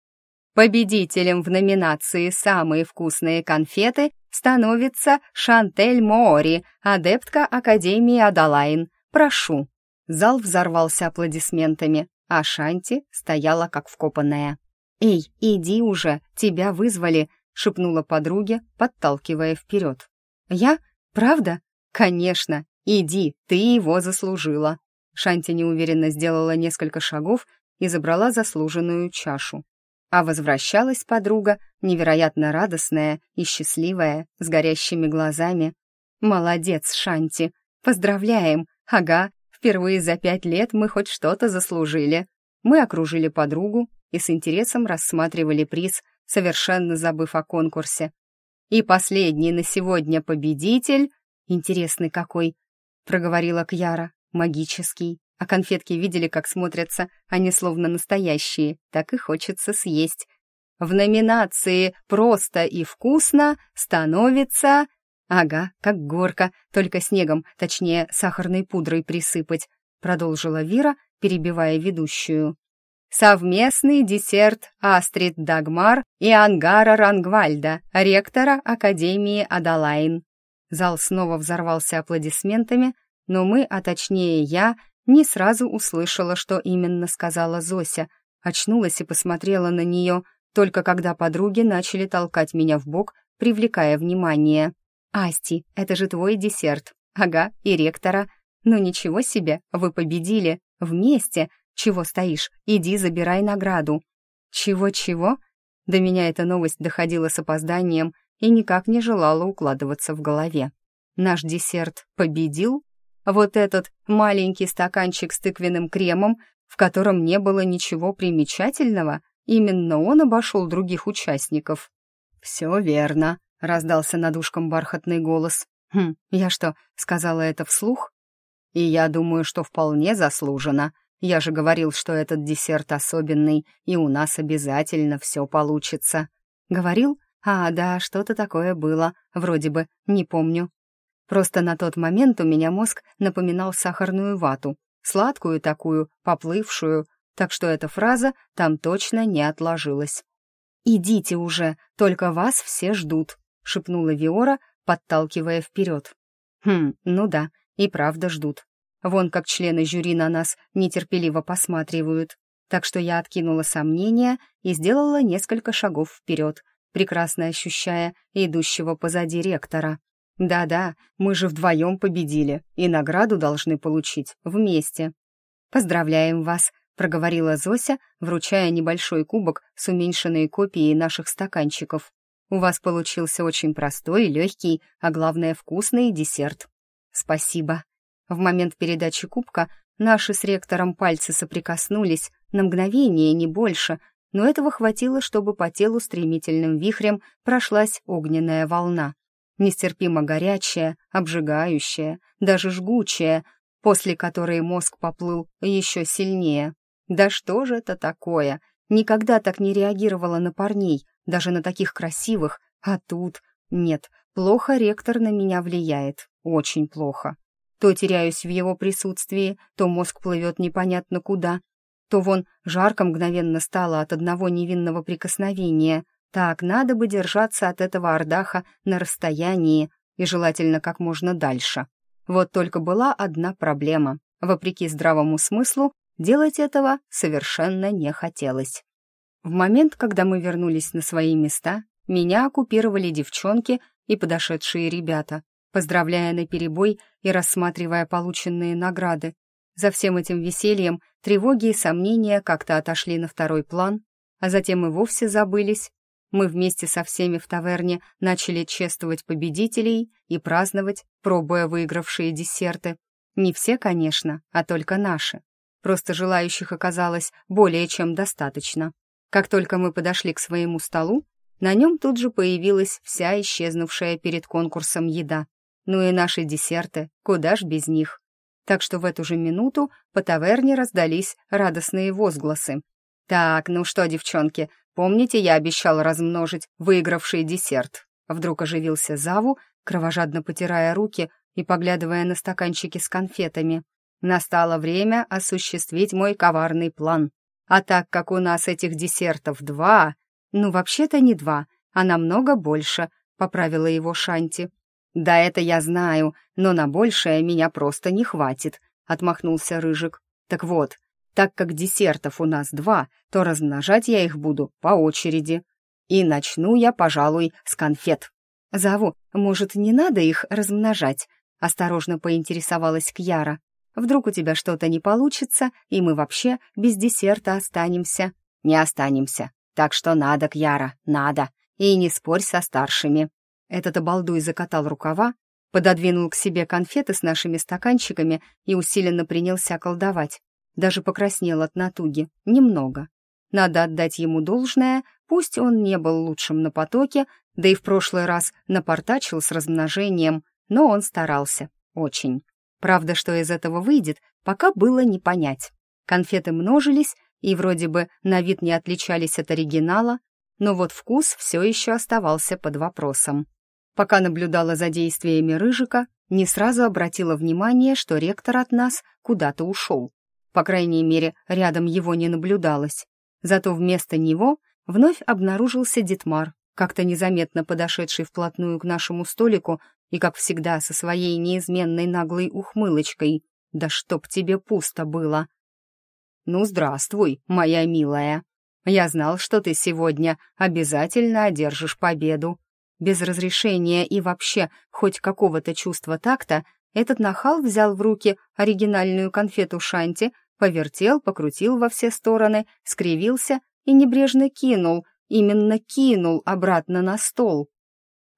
Победителем в номинации «Самые вкусные конфеты» становится Шантель Моори, адептка Академии Адалайн. Прошу. Зал взорвался аплодисментами, а Шанти стояла как вкопанная. «Эй, иди уже, тебя вызвали», — шепнула подруге, подталкивая вперед. «Я? Правда? Конечно. Иди, ты его заслужила». Шанти неуверенно сделала несколько шагов и забрала заслуженную чашу. А возвращалась подруга, невероятно радостная и счастливая, с горящими глазами. «Молодец, Шанти! Поздравляем! Ага, впервые за пять лет мы хоть что-то заслужили». Мы окружили подругу и с интересом рассматривали приз, совершенно забыв о конкурсе. И последний на сегодня победитель... Интересный какой, проговорила Кьяра, магический. А конфетки видели, как смотрятся, они словно настоящие, так и хочется съесть. В номинации «Просто и вкусно» становится... Ага, как горка, только снегом, точнее, сахарной пудрой присыпать, продолжила Вира, перебивая ведущую. Совместный десерт Астрид Дагмар и Ангара Рангвальда, ректора Академии Адалайн. Зал снова взорвался аплодисментами, но мы, а точнее я, не сразу услышала, что именно сказала Зося, очнулась и посмотрела на нее, только когда подруги начали толкать меня в бок, привлекая внимание. «Асти, это же твой десерт. Ага, и ректора. Ну ничего себе, вы победили. Вместе. Чего стоишь? Иди, забирай награду». «Чего-чего?» До меня эта новость доходила с опозданием и никак не желала укладываться в голове. Наш десерт победил? Вот этот маленький стаканчик с тыквенным кремом, в котором не было ничего примечательного, именно он обошел других участников. «Все верно», — раздался над ушком бархатный голос. «Хм, я что, сказала это вслух?» «И я думаю, что вполне заслуженно. Я же говорил, что этот десерт особенный, и у нас обязательно все получится». «Говорил? А, да, что-то такое было, вроде бы, не помню. Просто на тот момент у меня мозг напоминал сахарную вату, сладкую такую, поплывшую, так что эта фраза там точно не отложилась. «Идите уже, только вас все ждут», — шепнула Виора, подталкивая вперед. «Хм, ну да, и правда ждут. Вон как члены жюри на нас нетерпеливо посматривают. Так что я откинула сомнения и сделала несколько шагов вперед, прекрасно ощущая идущего позади ректора. Да-да, мы же вдвоем победили, и награду должны получить вместе. Поздравляем вас, проговорила Зося, вручая небольшой кубок с уменьшенной копией наших стаканчиков. У вас получился очень простой, легкий, а главное вкусный десерт. Спасибо. В момент передачи кубка наши с ректором пальцы соприкоснулись, на мгновение, не больше, но этого хватило, чтобы по телу стремительным вихрем прошлась огненная волна. Нестерпимо горячая, обжигающая, даже жгучая, после которой мозг поплыл еще сильнее. Да что же это такое? Никогда так не реагировала на парней, даже на таких красивых, а тут... Нет, плохо ректор на меня влияет, очень плохо. То теряюсь в его присутствии, то мозг плывет непонятно куда, то вон жарко мгновенно стало от одного невинного прикосновения. Так, надо бы держаться от этого ордаха на расстоянии и желательно как можно дальше. Вот только была одна проблема. Вопреки здравому смыслу, делать этого совершенно не хотелось. В момент, когда мы вернулись на свои места, меня оккупировали девчонки и подошедшие ребята поздравляя наперебой и рассматривая полученные награды. За всем этим весельем тревоги и сомнения как-то отошли на второй план, а затем и вовсе забылись. Мы вместе со всеми в таверне начали чествовать победителей и праздновать, пробуя выигравшие десерты. Не все, конечно, а только наши. Просто желающих оказалось более чем достаточно. Как только мы подошли к своему столу, на нем тут же появилась вся исчезнувшая перед конкурсом еда. Ну и наши десерты, куда ж без них. Так что в эту же минуту по таверне раздались радостные возгласы. «Так, ну что, девчонки, помните, я обещал размножить выигравший десерт?» Вдруг оживился Заву, кровожадно потирая руки и поглядывая на стаканчики с конфетами. «Настало время осуществить мой коварный план. А так как у нас этих десертов два...» «Ну, вообще-то не два, а намного больше», — поправила его Шанти. «Да это я знаю, но на большее меня просто не хватит», — отмахнулся Рыжик. «Так вот, так как десертов у нас два, то размножать я их буду по очереди. И начну я, пожалуй, с конфет». «Заву, может, не надо их размножать?» — осторожно поинтересовалась Кьяра. «Вдруг у тебя что-то не получится, и мы вообще без десерта останемся?» «Не останемся. Так что надо, Кьяра, надо. И не спорь со старшими», этот обалдуй закатал рукава, пододвинул к себе конфеты с нашими стаканчиками и усиленно принялся колдовать. Даже покраснел от натуги. Немного. Надо отдать ему должное, Пусть он не был лучшим на потоке, да и в прошлый раз напортачил с размножением, но он старался. Очень. Правда, что из этого выйдет, пока было не понять. Конфеты множились и вроде бы на вид не отличались от оригинала, но вот вкус все еще оставался под вопросом. Пока наблюдала за действиями Рыжика, не сразу обратила внимание, что ректор от нас куда-то ушел. По крайней мере, рядом его не наблюдалось. Зато вместо него вновь обнаружился Дитмар, как-то незаметно подошедший вплотную к нашему столику и, как всегда, со своей неизменной наглой ухмылочкой. «Да чтоб тебе пусто было!» «Ну, здравствуй, моя милая. Я знал, что ты сегодня обязательно одержишь победу». Без разрешения и вообще хоть какого-то чувства такта этот нахал взял в руки оригинальную конфету Шанти, повертел, покрутил во все стороны, скривился и небрежно кинул, именно кинул обратно на стол.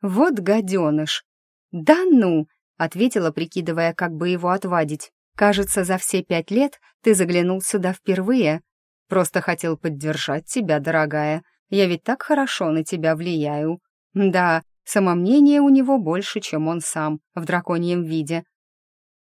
«Вот гаденыш!» «Да ну!» — ответила, прикидывая, как бы его отвадить. Кажется, за все пять лет ты заглянул сюда впервые. Просто хотел поддержать тебя, дорогая. Я ведь так хорошо на тебя влияю. Да, самомнение у него больше, чем он сам, в драконьем виде.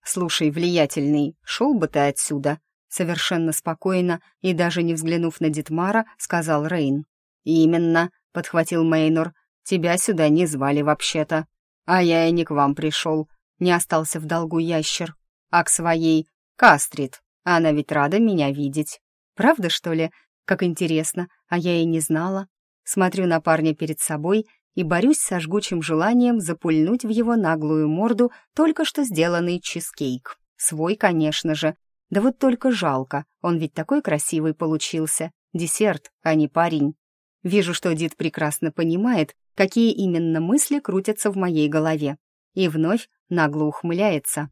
Слушай, влиятельный, шел бы ты отсюда. Совершенно спокойно и даже не взглянув на Дитмара, сказал Рейн. «Именно», — подхватил Мейнор, — «тебя сюда не звали вообще-то. А я и не к вам пришел. Не остался в долгу ящер а к своей Кастрит. Она ведь рада меня видеть. Правда, что ли? Как интересно, а я и не знала. Смотрю на парня перед собой и борюсь со жгучим желанием запульнуть в его наглую морду только что сделанный чизкейк. Свой, конечно же. Да вот только жалко, он ведь такой красивый получился. Десерт, а не парень. Вижу, что Дид прекрасно понимает, какие именно мысли крутятся в моей голове. И вновь нагло ухмыляется.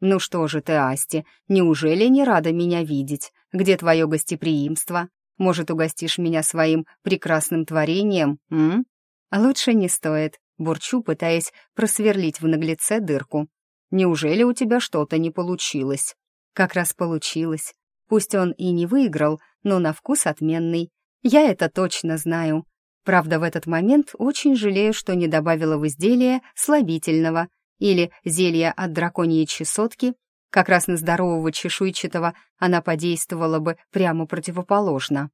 «Ну что же ты, Асти, неужели не рада меня видеть? Где твое гостеприимство? Может, угостишь меня своим прекрасным творением, м?» «А лучше не стоит», — бурчу, пытаясь просверлить в наглеце дырку. «Неужели у тебя что-то не получилось?» «Как раз получилось. Пусть он и не выиграл, но на вкус отменный. Я это точно знаю. Правда, в этот момент очень жалею, что не добавила в изделие слабительного — или зелье от драконьей чесотки, как раз на здорового чешуйчатого она подействовала бы прямо противоположно.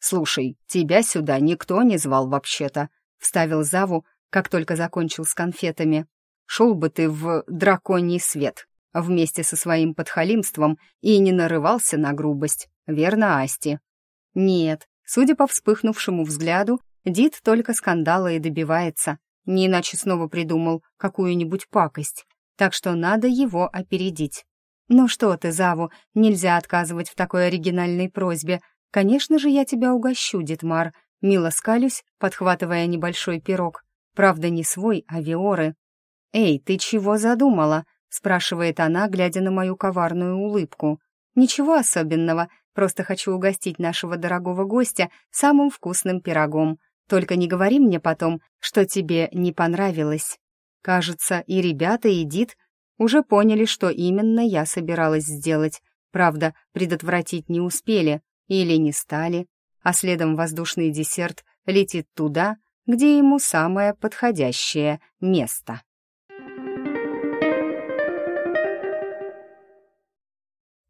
«Слушай, тебя сюда никто не звал вообще-то», — вставил Заву, как только закончил с конфетами. «Шел бы ты в драконий свет вместе со своим подхалимством и не нарывался на грубость, верно, Асти?» «Нет», судя по вспыхнувшему взгляду, Дид только скандала и добивается, не иначе снова придумал какую-нибудь пакость, так что надо его опередить. «Ну что ты, Заву, нельзя отказывать в такой оригинальной просьбе. Конечно же, я тебя угощу, Дитмар». Мило скалюсь, подхватывая небольшой пирог. Правда, не свой, а Виоры. «Эй, ты чего задумала?» — спрашивает она, глядя на мою коварную улыбку. «Ничего особенного, просто хочу угостить нашего дорогого гостя самым вкусным пирогом. Только не говори мне потом, что тебе не понравилось. Кажется, и ребята, и Дид уже поняли, что именно я собиралась сделать. Правда, предотвратить не успели или не стали, а следом воздушный десерт летит туда, где ему самое подходящее место.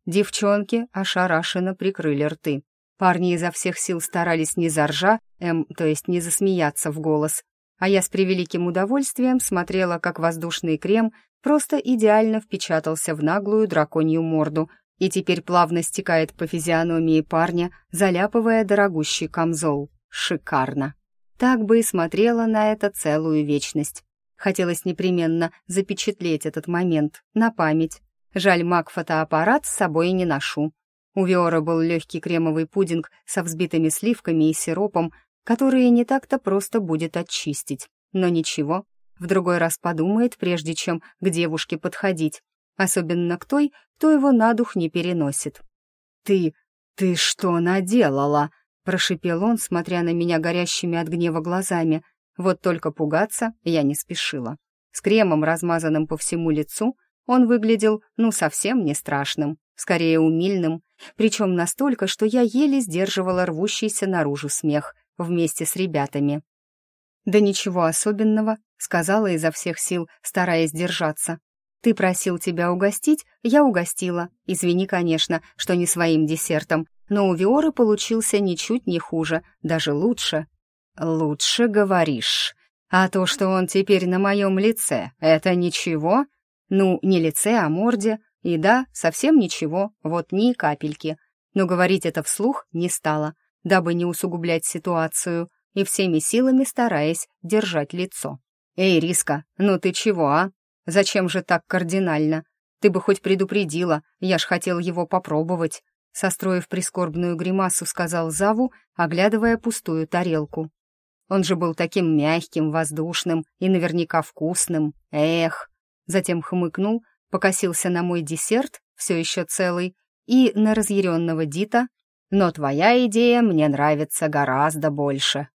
Девчонки ошарашенно прикрыли рты. Парни изо всех сил старались не заржа, эм, то есть не засмеяться в голос, а я с превеликим удовольствием смотрела, как воздушный крем просто идеально впечатался в наглую драконью морду и теперь плавно стекает по физиономии парня, заляпывая дорогущий камзол. Шикарно. Так бы и смотрела на это целую вечность. Хотелось непременно запечатлеть этот момент на память. Жаль, маг-фотоаппарат с собой не ношу. У Виора был легкий кремовый пудинг со взбитыми сливками и сиропом, которые не так-то просто будет очистить. Но ничего, в другой раз подумает, прежде чем к девушке подходить, особенно к той, кто его на дух не переносит. «Ты... ты что наделала?» — прошипел он, смотря на меня горящими от гнева глазами. Вот только пугаться я не спешила. С кремом, размазанным по всему лицу, он выглядел, ну, совсем не страшным, скорее умильным, причем настолько, что я еле сдерживала рвущийся наружу смех. вместе с ребятами. «Да ничего особенного», — сказала изо всех сил, стараясь держаться. «Ты просил тебя угостить, я угостила. Извини, конечно, что не своим десертом, но у Виоры получился ничуть не хуже, даже лучше». «Лучше говоришь. А то, что он теперь на моем лице, это ничего?» «Ну, не лице, а морде. И да, совсем ничего, вот ни капельки. Но говорить это вслух не стала, дабы не усугублять ситуацию, и всеми силами стараясь держать лицо. «Эй, Риска, ну ты чего, а? Зачем же так кардинально? Ты бы хоть предупредила, я ж хотел его попробовать», состроив прискорбную гримасу, сказал Заву, оглядывая пустую тарелку. Он же был таким мягким, воздушным и наверняка вкусным. Эх! Затем хмыкнул, покосился на мой десерт, все еще целый, и на разъяренного Дита, но твоя идея мне нравится гораздо больше.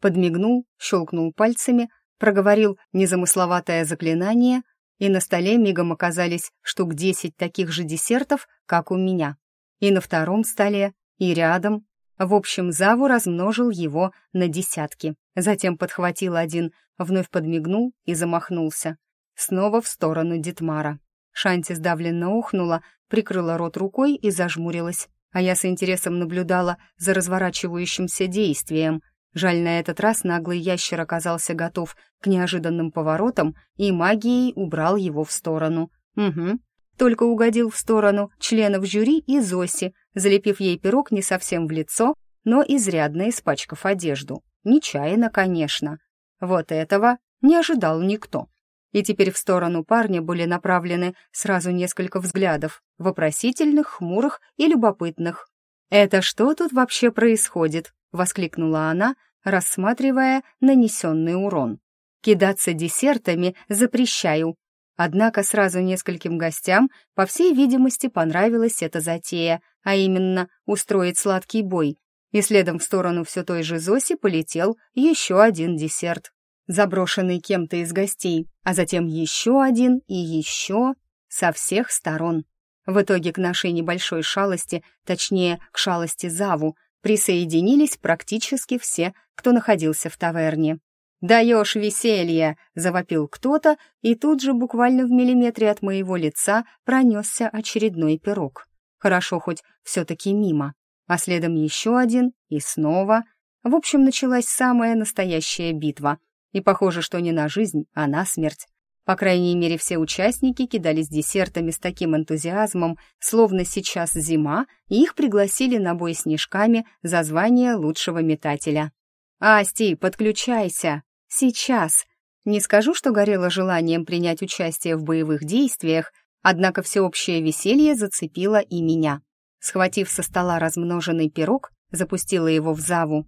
Подмигнул, щелкнул пальцами, проговорил незамысловатое заклинание, и на столе мигом оказались штук десять таких же десертов, как у меня. И на втором столе, и рядом. В общем, Заву размножил его на десятки. Затем подхватил один, вновь подмигнул и замахнулся. Снова в сторону Дитмара. Шанти сдавленно ухнула, прикрыла рот рукой и зажмурилась, а я с интересом наблюдала за разворачивающимся действием. Жаль, на этот раз наглый ящер оказался готов к неожиданным поворотам и магией убрал его в сторону. Угу. Только угодил в сторону членов жюри и Зоси, залепив ей пирог не совсем в лицо, но изрядно испачкав одежду. Нечаянно, конечно. Вот этого не ожидал никто и теперь в сторону парня были направлены сразу несколько взглядов, вопросительных, хмурых и любопытных. «Это что тут вообще происходит?» — воскликнула она, рассматривая нанесенный урон. «Кидаться десертами запрещаю». Однако сразу нескольким гостям, по всей видимости, понравилась эта затея, а именно устроить сладкий бой, и следом в сторону все той же Зоси полетел еще один десерт заброшенный кем-то из гостей, а затем еще один и еще со всех сторон. В итоге к нашей небольшой шалости, точнее, к шалости Заву, присоединились практически все, кто находился в таверне. «Даешь веселье!» — завопил кто-то, и тут же буквально в миллиметре от моего лица пронесся очередной пирог. Хорошо, хоть все-таки мимо. А следом еще один, и снова. В общем, началась самая настоящая битва, и похоже, что не на жизнь, а на смерть. По крайней мере, все участники кидались десертами с таким энтузиазмом, словно сейчас зима, и их пригласили на бой снежками за звание лучшего метателя. «Асти, подключайся! Сейчас!» Не скажу, что горело желанием принять участие в боевых действиях, однако всеобщее веселье зацепило и меня. Схватив со стола размноженный пирог, запустила его в заву.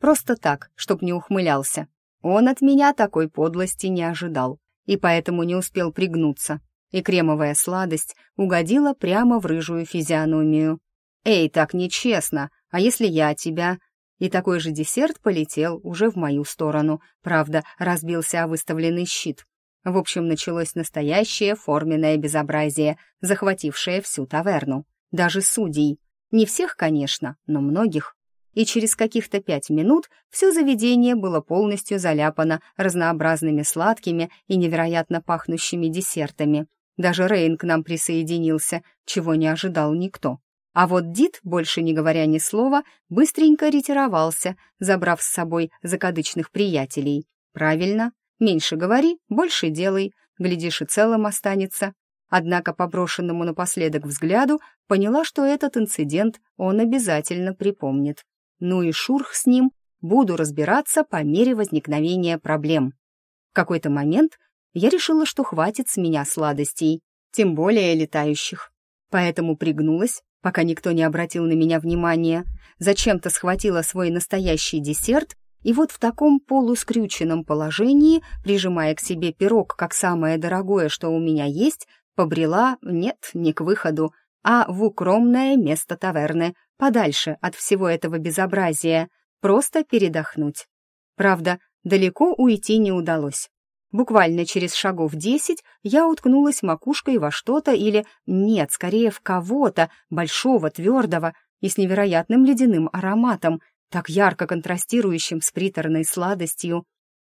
Просто так, чтоб не ухмылялся. Он от меня такой подлости не ожидал, и поэтому не успел пригнуться, и кремовая сладость угодила прямо в рыжую физиономию. «Эй, так нечестно, а если я тебя...» И такой же десерт полетел уже в мою сторону, правда, разбился о выставленный щит. В общем, началось настоящее форменное безобразие, захватившее всю таверну. Даже судей. Не всех, конечно, но многих и через каких-то пять минут все заведение было полностью заляпано разнообразными сладкими и невероятно пахнущими десертами. Даже Рейн к нам присоединился, чего не ожидал никто. А вот Дит, больше не говоря ни слова, быстренько ретировался, забрав с собой закадычных приятелей. Правильно, меньше говори, больше делай, глядишь и целым останется. Однако по брошенному напоследок взгляду поняла, что этот инцидент он обязательно припомнит. Ну и шурх с ним, буду разбираться по мере возникновения проблем. В какой-то момент я решила, что хватит с меня сладостей, тем более летающих. Поэтому пригнулась, пока никто не обратил на меня внимания, зачем-то схватила свой настоящий десерт и вот в таком полускрюченном положении, прижимая к себе пирог как самое дорогое, что у меня есть, побрела, нет, не к выходу, а в укромное место таверны, подальше от всего этого безобразия, просто передохнуть. Правда, далеко уйти не удалось. Буквально через шагов десять я уткнулась макушкой во что-то или, нет, скорее в кого-то, большого, твердого и с невероятным ледяным ароматом, так ярко контрастирующим с приторной сладостью.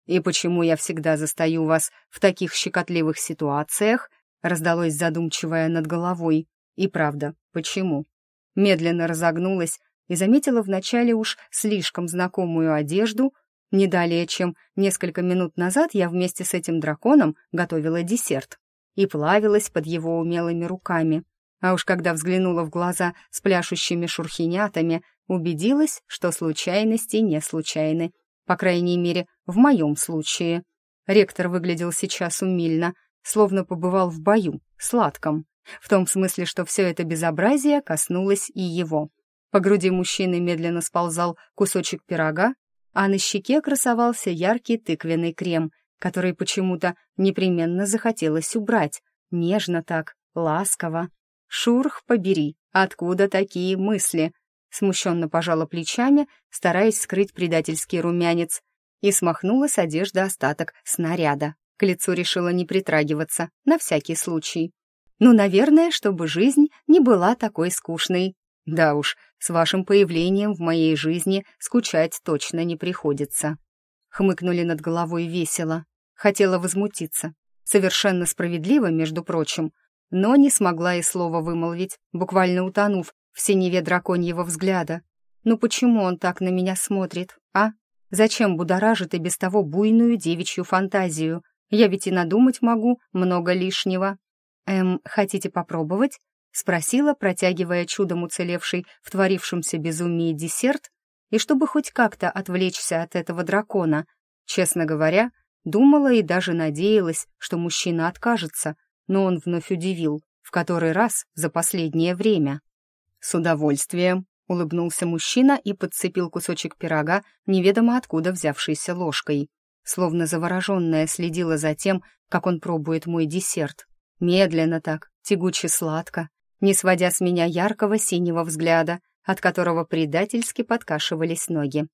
«И почему я всегда застаю вас в таких щекотливых ситуациях?» раздалось задумчивое над головой. И правда, почему? Медленно разогнулась и заметила вначале уж слишком знакомую одежду. Не далее, чем несколько минут назад я вместе с этим драконом готовила десерт и плавилась под его умелыми руками. А уж когда взглянула в глаза с пляшущими шурхинятами, убедилась, что случайности не случайны. По крайней мере, в моем случае. Ректор выглядел сейчас умильно, словно побывал в бою, сладком. В том смысле, что все это безобразие коснулось и его. По груди мужчины медленно сползал кусочек пирога, а на щеке красовался яркий тыквенный крем, который почему-то непременно захотелось убрать. Нежно так, ласково. «Шурх, побери, откуда такие мысли?» Смущенно пожала плечами, стараясь скрыть предательский румянец, и смахнула с одежды остаток снаряда. К лицу решила не притрагиваться, на всякий случай. Ну, наверное, чтобы жизнь не была такой скучной. Да уж, с вашим появлением в моей жизни скучать точно не приходится. Хмыкнули над головой весело. Хотела возмутиться. Совершенно справедливо, между прочим, но не смогла и слова вымолвить, буквально утонув в синеве драконьего взгляда. Ну почему он так на меня смотрит, а? Зачем будоражит и без того буйную девичью фантазию? Я ведь и надумать могу много лишнего. Эм, хотите попробовать? Спросила, протягивая чудом уцелевший в творившемся безумии десерт, и чтобы хоть как-то отвлечься от этого дракона. Честно говоря, думала и даже надеялась, что мужчина откажется, но он вновь удивил, в который раз за последнее время. «С удовольствием», — улыбнулся мужчина и подцепил кусочек пирога, неведомо откуда взявшейся ложкой. Словно завороженная следила за тем, как он пробует мой десерт. Медленно так, тягуче сладко, не сводя с меня яркого синего взгляда, от которого предательски подкашивались ноги.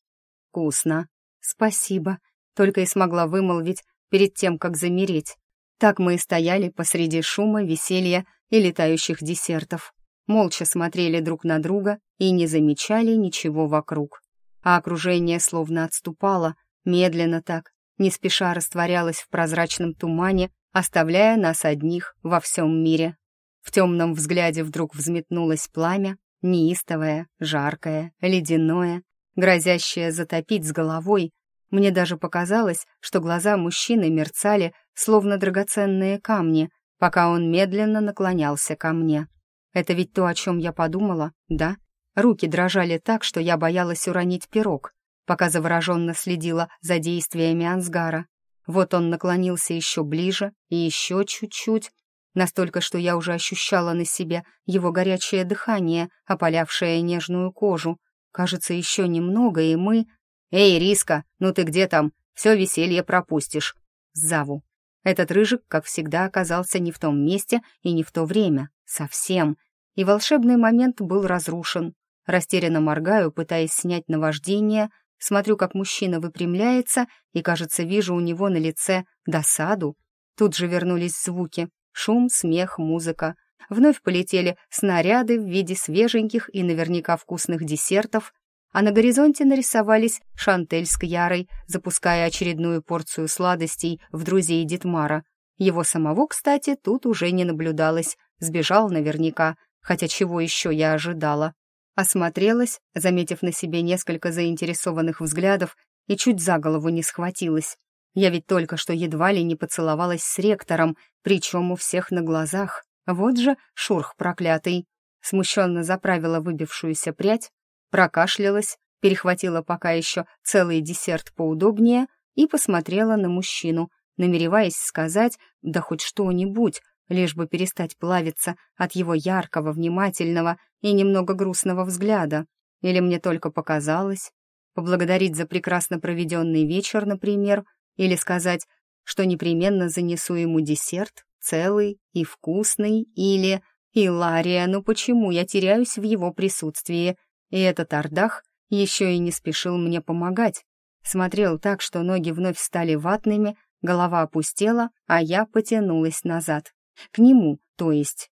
«Вкусно!» «Спасибо», — только и смогла вымолвить перед тем, как замереть. Так мы и стояли посреди шума, веселья и летающих десертов. Молча смотрели друг на друга и не замечали ничего вокруг. А окружение словно отступало, медленно так, не спеша растворялось в прозрачном тумане, оставляя нас одних во всем мире. В темном взгляде вдруг взметнулось пламя, неистовое, жаркое, ледяное, грозящее затопить с головой. Мне даже показалось, что глаза мужчины мерцали, словно драгоценные камни, пока он медленно наклонялся ко мне. Это ведь то, о чем я подумала, да? Руки дрожали так, что я боялась уронить пирог, пока завороженно следила за действиями Ансгара. Вот он наклонился еще ближе и еще чуть-чуть, настолько, что я уже ощущала на себе его горячее дыхание, опалявшее нежную кожу. Кажется, еще немного, и мы... «Эй, Риска, ну ты где там? Все веселье пропустишь!» Заву. Этот рыжик, как всегда, оказался не в том месте и не в то время. Совсем. И волшебный момент был разрушен. Растерянно моргаю, пытаясь снять наваждение, смотрю, как мужчина выпрямляется, и, кажется, вижу у него на лице досаду. Тут же вернулись звуки. Шум, смех, музыка. Вновь полетели снаряды в виде свеженьких и наверняка вкусных десертов, а на горизонте нарисовались Шантель с Кьярой, запуская очередную порцию сладостей в друзей Дитмара. Его самого, кстати, тут уже не наблюдалось, сбежал наверняка, хотя чего еще я ожидала. Осмотрелась, заметив на себе несколько заинтересованных взглядов, и чуть за голову не схватилась. Я ведь только что едва ли не поцеловалась с ректором, причем у всех на глазах. Вот же шурх проклятый. Смущенно заправила выбившуюся прядь, прокашлялась, перехватила пока еще целый десерт поудобнее и посмотрела на мужчину, намереваясь сказать «да хоть что-нибудь», лишь бы перестать плавиться от его яркого, внимательного и немного грустного взгляда. Или мне только показалось? Поблагодарить за прекрасно проведенный вечер, например, или сказать, что непременно занесу ему десерт, целый и вкусный, или «Илария, ну почему я теряюсь в его присутствии?» И этот Ардах еще и не спешил мне помогать. Смотрел так, что ноги вновь стали ватными, голова опустела, а я потянулась назад. К нему, то есть.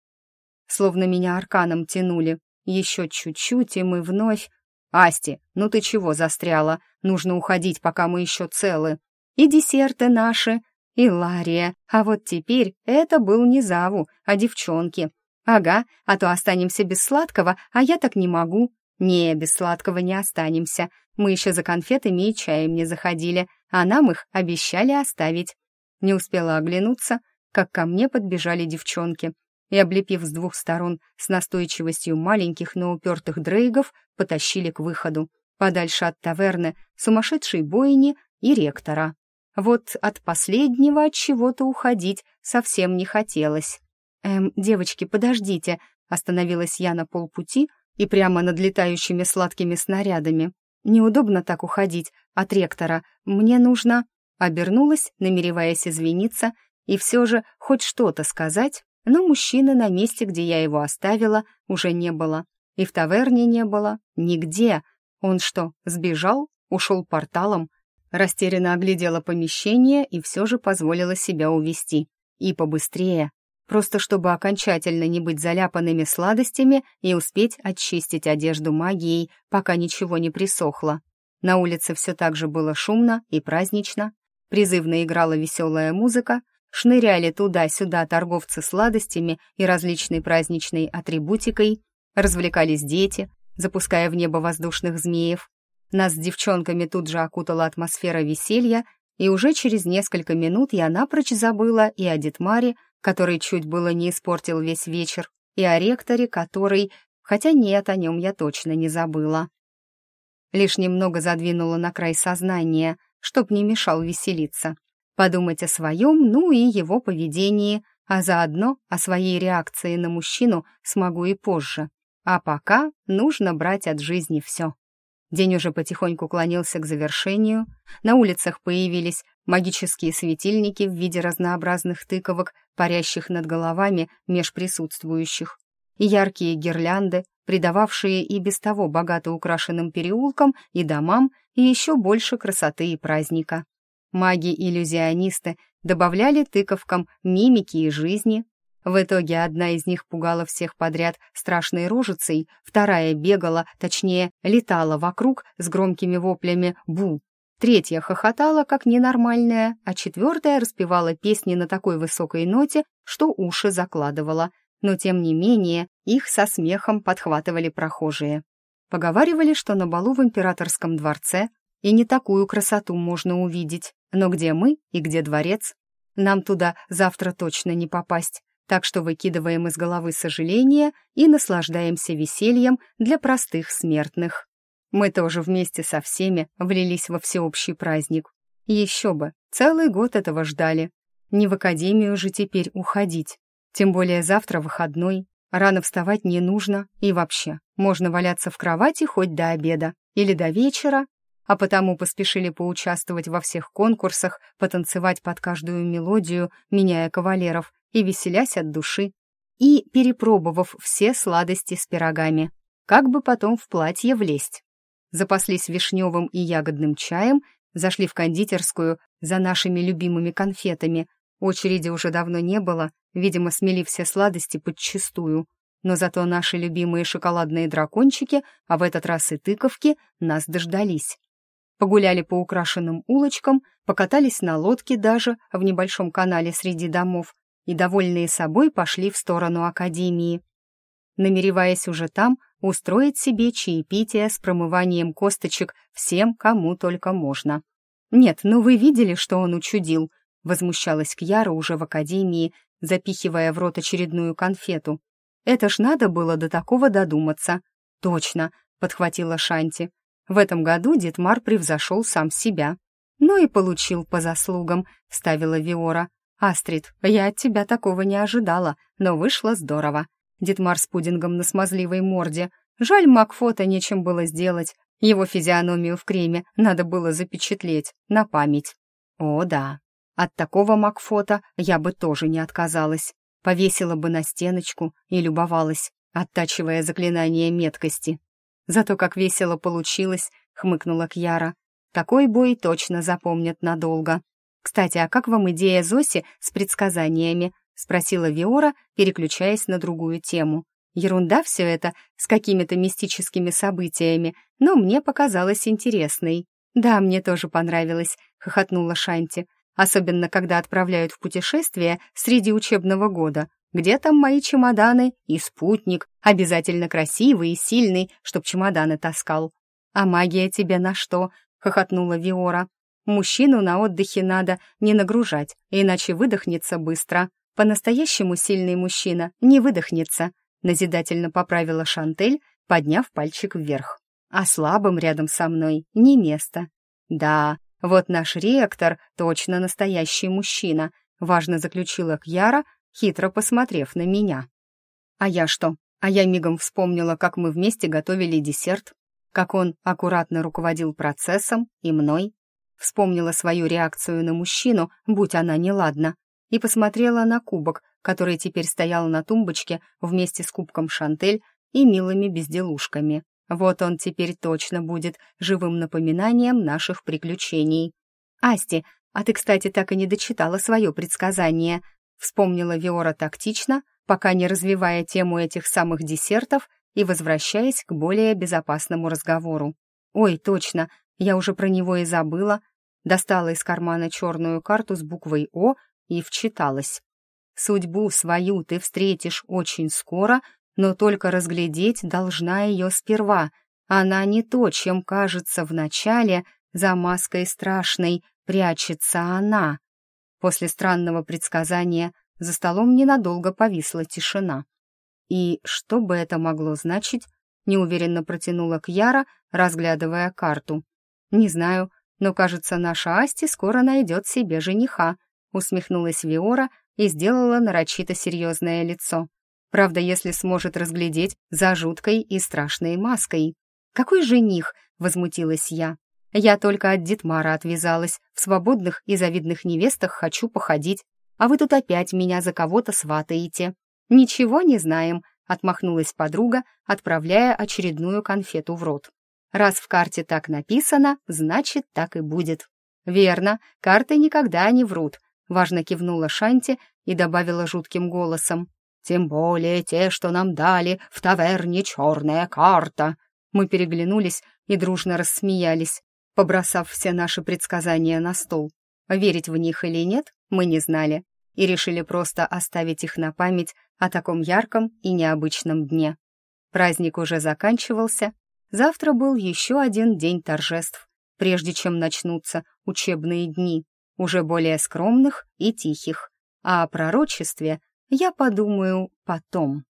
Словно меня арканом тянули. Еще чуть-чуть, и мы вновь... «Асти, ну ты чего застряла? Нужно уходить, пока мы еще целы. И десерты наши, и Лария. А вот теперь это был не Заву, а девчонки. Ага, а то останемся без сладкого, а я так не могу. Не, без сладкого не останемся. Мы еще за конфетами и чаем не заходили, а нам их обещали оставить. Не успела оглянуться, как ко мне подбежали девчонки и, облепив с двух сторон с настойчивостью маленьких, но упертых дрейгов, потащили к выходу, подальше от таверны, сумасшедшей бойни и ректора. Вот от последнего от чего-то уходить совсем не хотелось. «Эм, девочки, подождите», — остановилась я на полпути и прямо над летающими сладкими снарядами. «Неудобно так уходить от ректора. Мне нужно...» Обернулась, намереваясь извиниться, и все же хоть что-то сказать, но мужчины на месте, где я его оставила, уже не было. И в таверне не было. Нигде. Он что, сбежал? Ушел порталом? Растерянно оглядела помещение и все же позволила себя увести. И побыстрее. Просто чтобы окончательно не быть заляпанными сладостями и успеть очистить одежду магией, пока ничего не присохло. На улице все так же было шумно и празднично. Призывно играла веселая музыка, шныряли туда-сюда торговцы сладостями и различной праздничной атрибутикой, развлекались дети, запуская в небо воздушных змеев. Нас с девчонками тут же окутала атмосфера веселья, и уже через несколько минут я напрочь забыла и о Детмаре, который чуть было не испортил весь вечер, и о ректоре, который... Хотя нет, о нем я точно не забыла. Лишь немного задвинула на край сознания, чтоб не мешал веселиться подумать о своем, ну и его поведении, а заодно о своей реакции на мужчину смогу и позже. А пока нужно брать от жизни все. День уже потихоньку клонился к завершению, на улицах появились магические светильники в виде разнообразных тыковок, парящих над головами меж присутствующих, и яркие гирлянды, придававшие и без того богато украшенным переулкам и домам еще больше красоты и праздника. Маги-иллюзионисты добавляли тыковкам мимики и жизни. В итоге одна из них пугала всех подряд страшной рожицей, вторая бегала, точнее, летала вокруг с громкими воплями «бу». Третья хохотала, как ненормальная, а четвертая распевала песни на такой высокой ноте, что уши закладывала. Но, тем не менее, их со смехом подхватывали прохожие. Поговаривали, что на балу в императорском дворце и не такую красоту можно увидеть. Но где мы и где дворец? Нам туда завтра точно не попасть, так что выкидываем из головы сожаления и наслаждаемся весельем для простых смертных. Мы тоже вместе со всеми влились во всеобщий праздник. Еще бы, целый год этого ждали. Не в академию же теперь уходить. Тем более завтра выходной, рано вставать не нужно, и вообще, можно валяться в кровати хоть до обеда или до вечера, а потому поспешили поучаствовать во всех конкурсах, потанцевать под каждую мелодию, меняя кавалеров и веселясь от души, и перепробовав все сладости с пирогами, как бы потом в платье влезть. Запаслись вишневым и ягодным чаем, зашли в кондитерскую за нашими любимыми конфетами. Очереди уже давно не было, видимо, смели все сладости подчистую. Но зато наши любимые шоколадные дракончики, а в этот раз и тыковки, нас дождались погуляли по украшенным улочкам, покатались на лодке даже в небольшом канале среди домов и, довольные собой, пошли в сторону академии, намереваясь уже там устроить себе чаепитие с промыванием косточек всем, кому только можно. «Нет, ну вы видели, что он учудил?» — возмущалась Кьяра уже в академии, запихивая в рот очередную конфету. «Это ж надо было до такого додуматься». «Точно», — подхватила Шанти. В этом году Дитмар превзошел сам себя. «Ну и получил по заслугам», — ставила Виора. «Астрид, я от тебя такого не ожидала, но вышло здорово». Дитмар с пудингом на смазливой морде. Жаль, Макфота нечем было сделать. Его физиономию в креме надо было запечатлеть на память. О, да, от такого Макфота я бы тоже не отказалась. Повесила бы на стеночку и любовалась, оттачивая заклинание меткости. Зато как весело получилось, хмыкнула Кьяра. Такой бой точно запомнят надолго. Кстати, а как вам идея Зоси с предсказаниями? спросила Виора, переключаясь на другую тему. Ерунда все это с какими-то мистическими событиями, но мне показалось интересной. «Да, мне тоже понравилось», — хохотнула Шанти. «Особенно, когда отправляют в путешествие среди учебного года. Где там мои чемоданы? И спутник, обязательно красивый и сильный, чтоб чемоданы таскал». «А магия тебе на что?» — хохотнула Виора. «Мужчину на отдыхе надо не нагружать, иначе выдохнется быстро. По-настоящему сильный мужчина не выдохнется», — назидательно поправила Шантель, подняв пальчик вверх а слабым рядом со мной не место. Да, вот наш ректор точно настоящий мужчина, важно заключила Кьяра, хитро посмотрев на меня. А я что? А я мигом вспомнила, как мы вместе готовили десерт, как он аккуратно руководил процессом и мной. Вспомнила свою реакцию на мужчину, будь она неладна, и посмотрела на кубок, который теперь стоял на тумбочке вместе с кубком Шантель и милыми безделушками. Вот он теперь точно будет живым напоминанием наших приключений. «Асти, а ты, кстати, так и не дочитала свое предсказание», вспомнила Виора тактично, пока не развивая тему этих самых десертов и возвращаясь к более безопасному разговору. «Ой, точно, я уже про него и забыла», достала из кармана черную карту с буквой «О» и вчиталась. «Судьбу свою ты встретишь очень скоро, но только разглядеть должна ее сперва. Она не то, чем кажется вначале, за маской страшной прячется она. После странного предсказания за столом ненадолго повисла тишина. И что бы это могло значить, неуверенно протянула Кьяра, разглядывая карту. «Не знаю, но, кажется, наша Асти скоро найдет себе жениха», усмехнулась Виора и сделала нарочито серьезное лицо. Правда, если сможет разглядеть за жуткой и страшной маской. «Какой жених?» — возмутилась я. «Я только от Дитмара отвязалась. В свободных и завидных невестах хочу походить. А вы тут опять меня за кого-то сватаете». «Ничего не знаем», — отмахнулась подруга, отправляя очередную конфету в рот. «Раз в карте так написано, значит, так и будет». «Верно, карты никогда не врут», — важно кивнула Шанти и добавила жутким голосом. Тем более те, что нам дали в таверне «Черная карта». Мы переглянулись и дружно рассмеялись, побросав все наши предсказания на стол. Верить в них или нет, мы не знали и решили просто оставить их на память о таком ярком и необычном дне. Праздник уже заканчивался, завтра был еще один день торжеств, прежде чем начнутся учебные дни, уже более скромных и тихих, а о пророчестве я подумаю потом.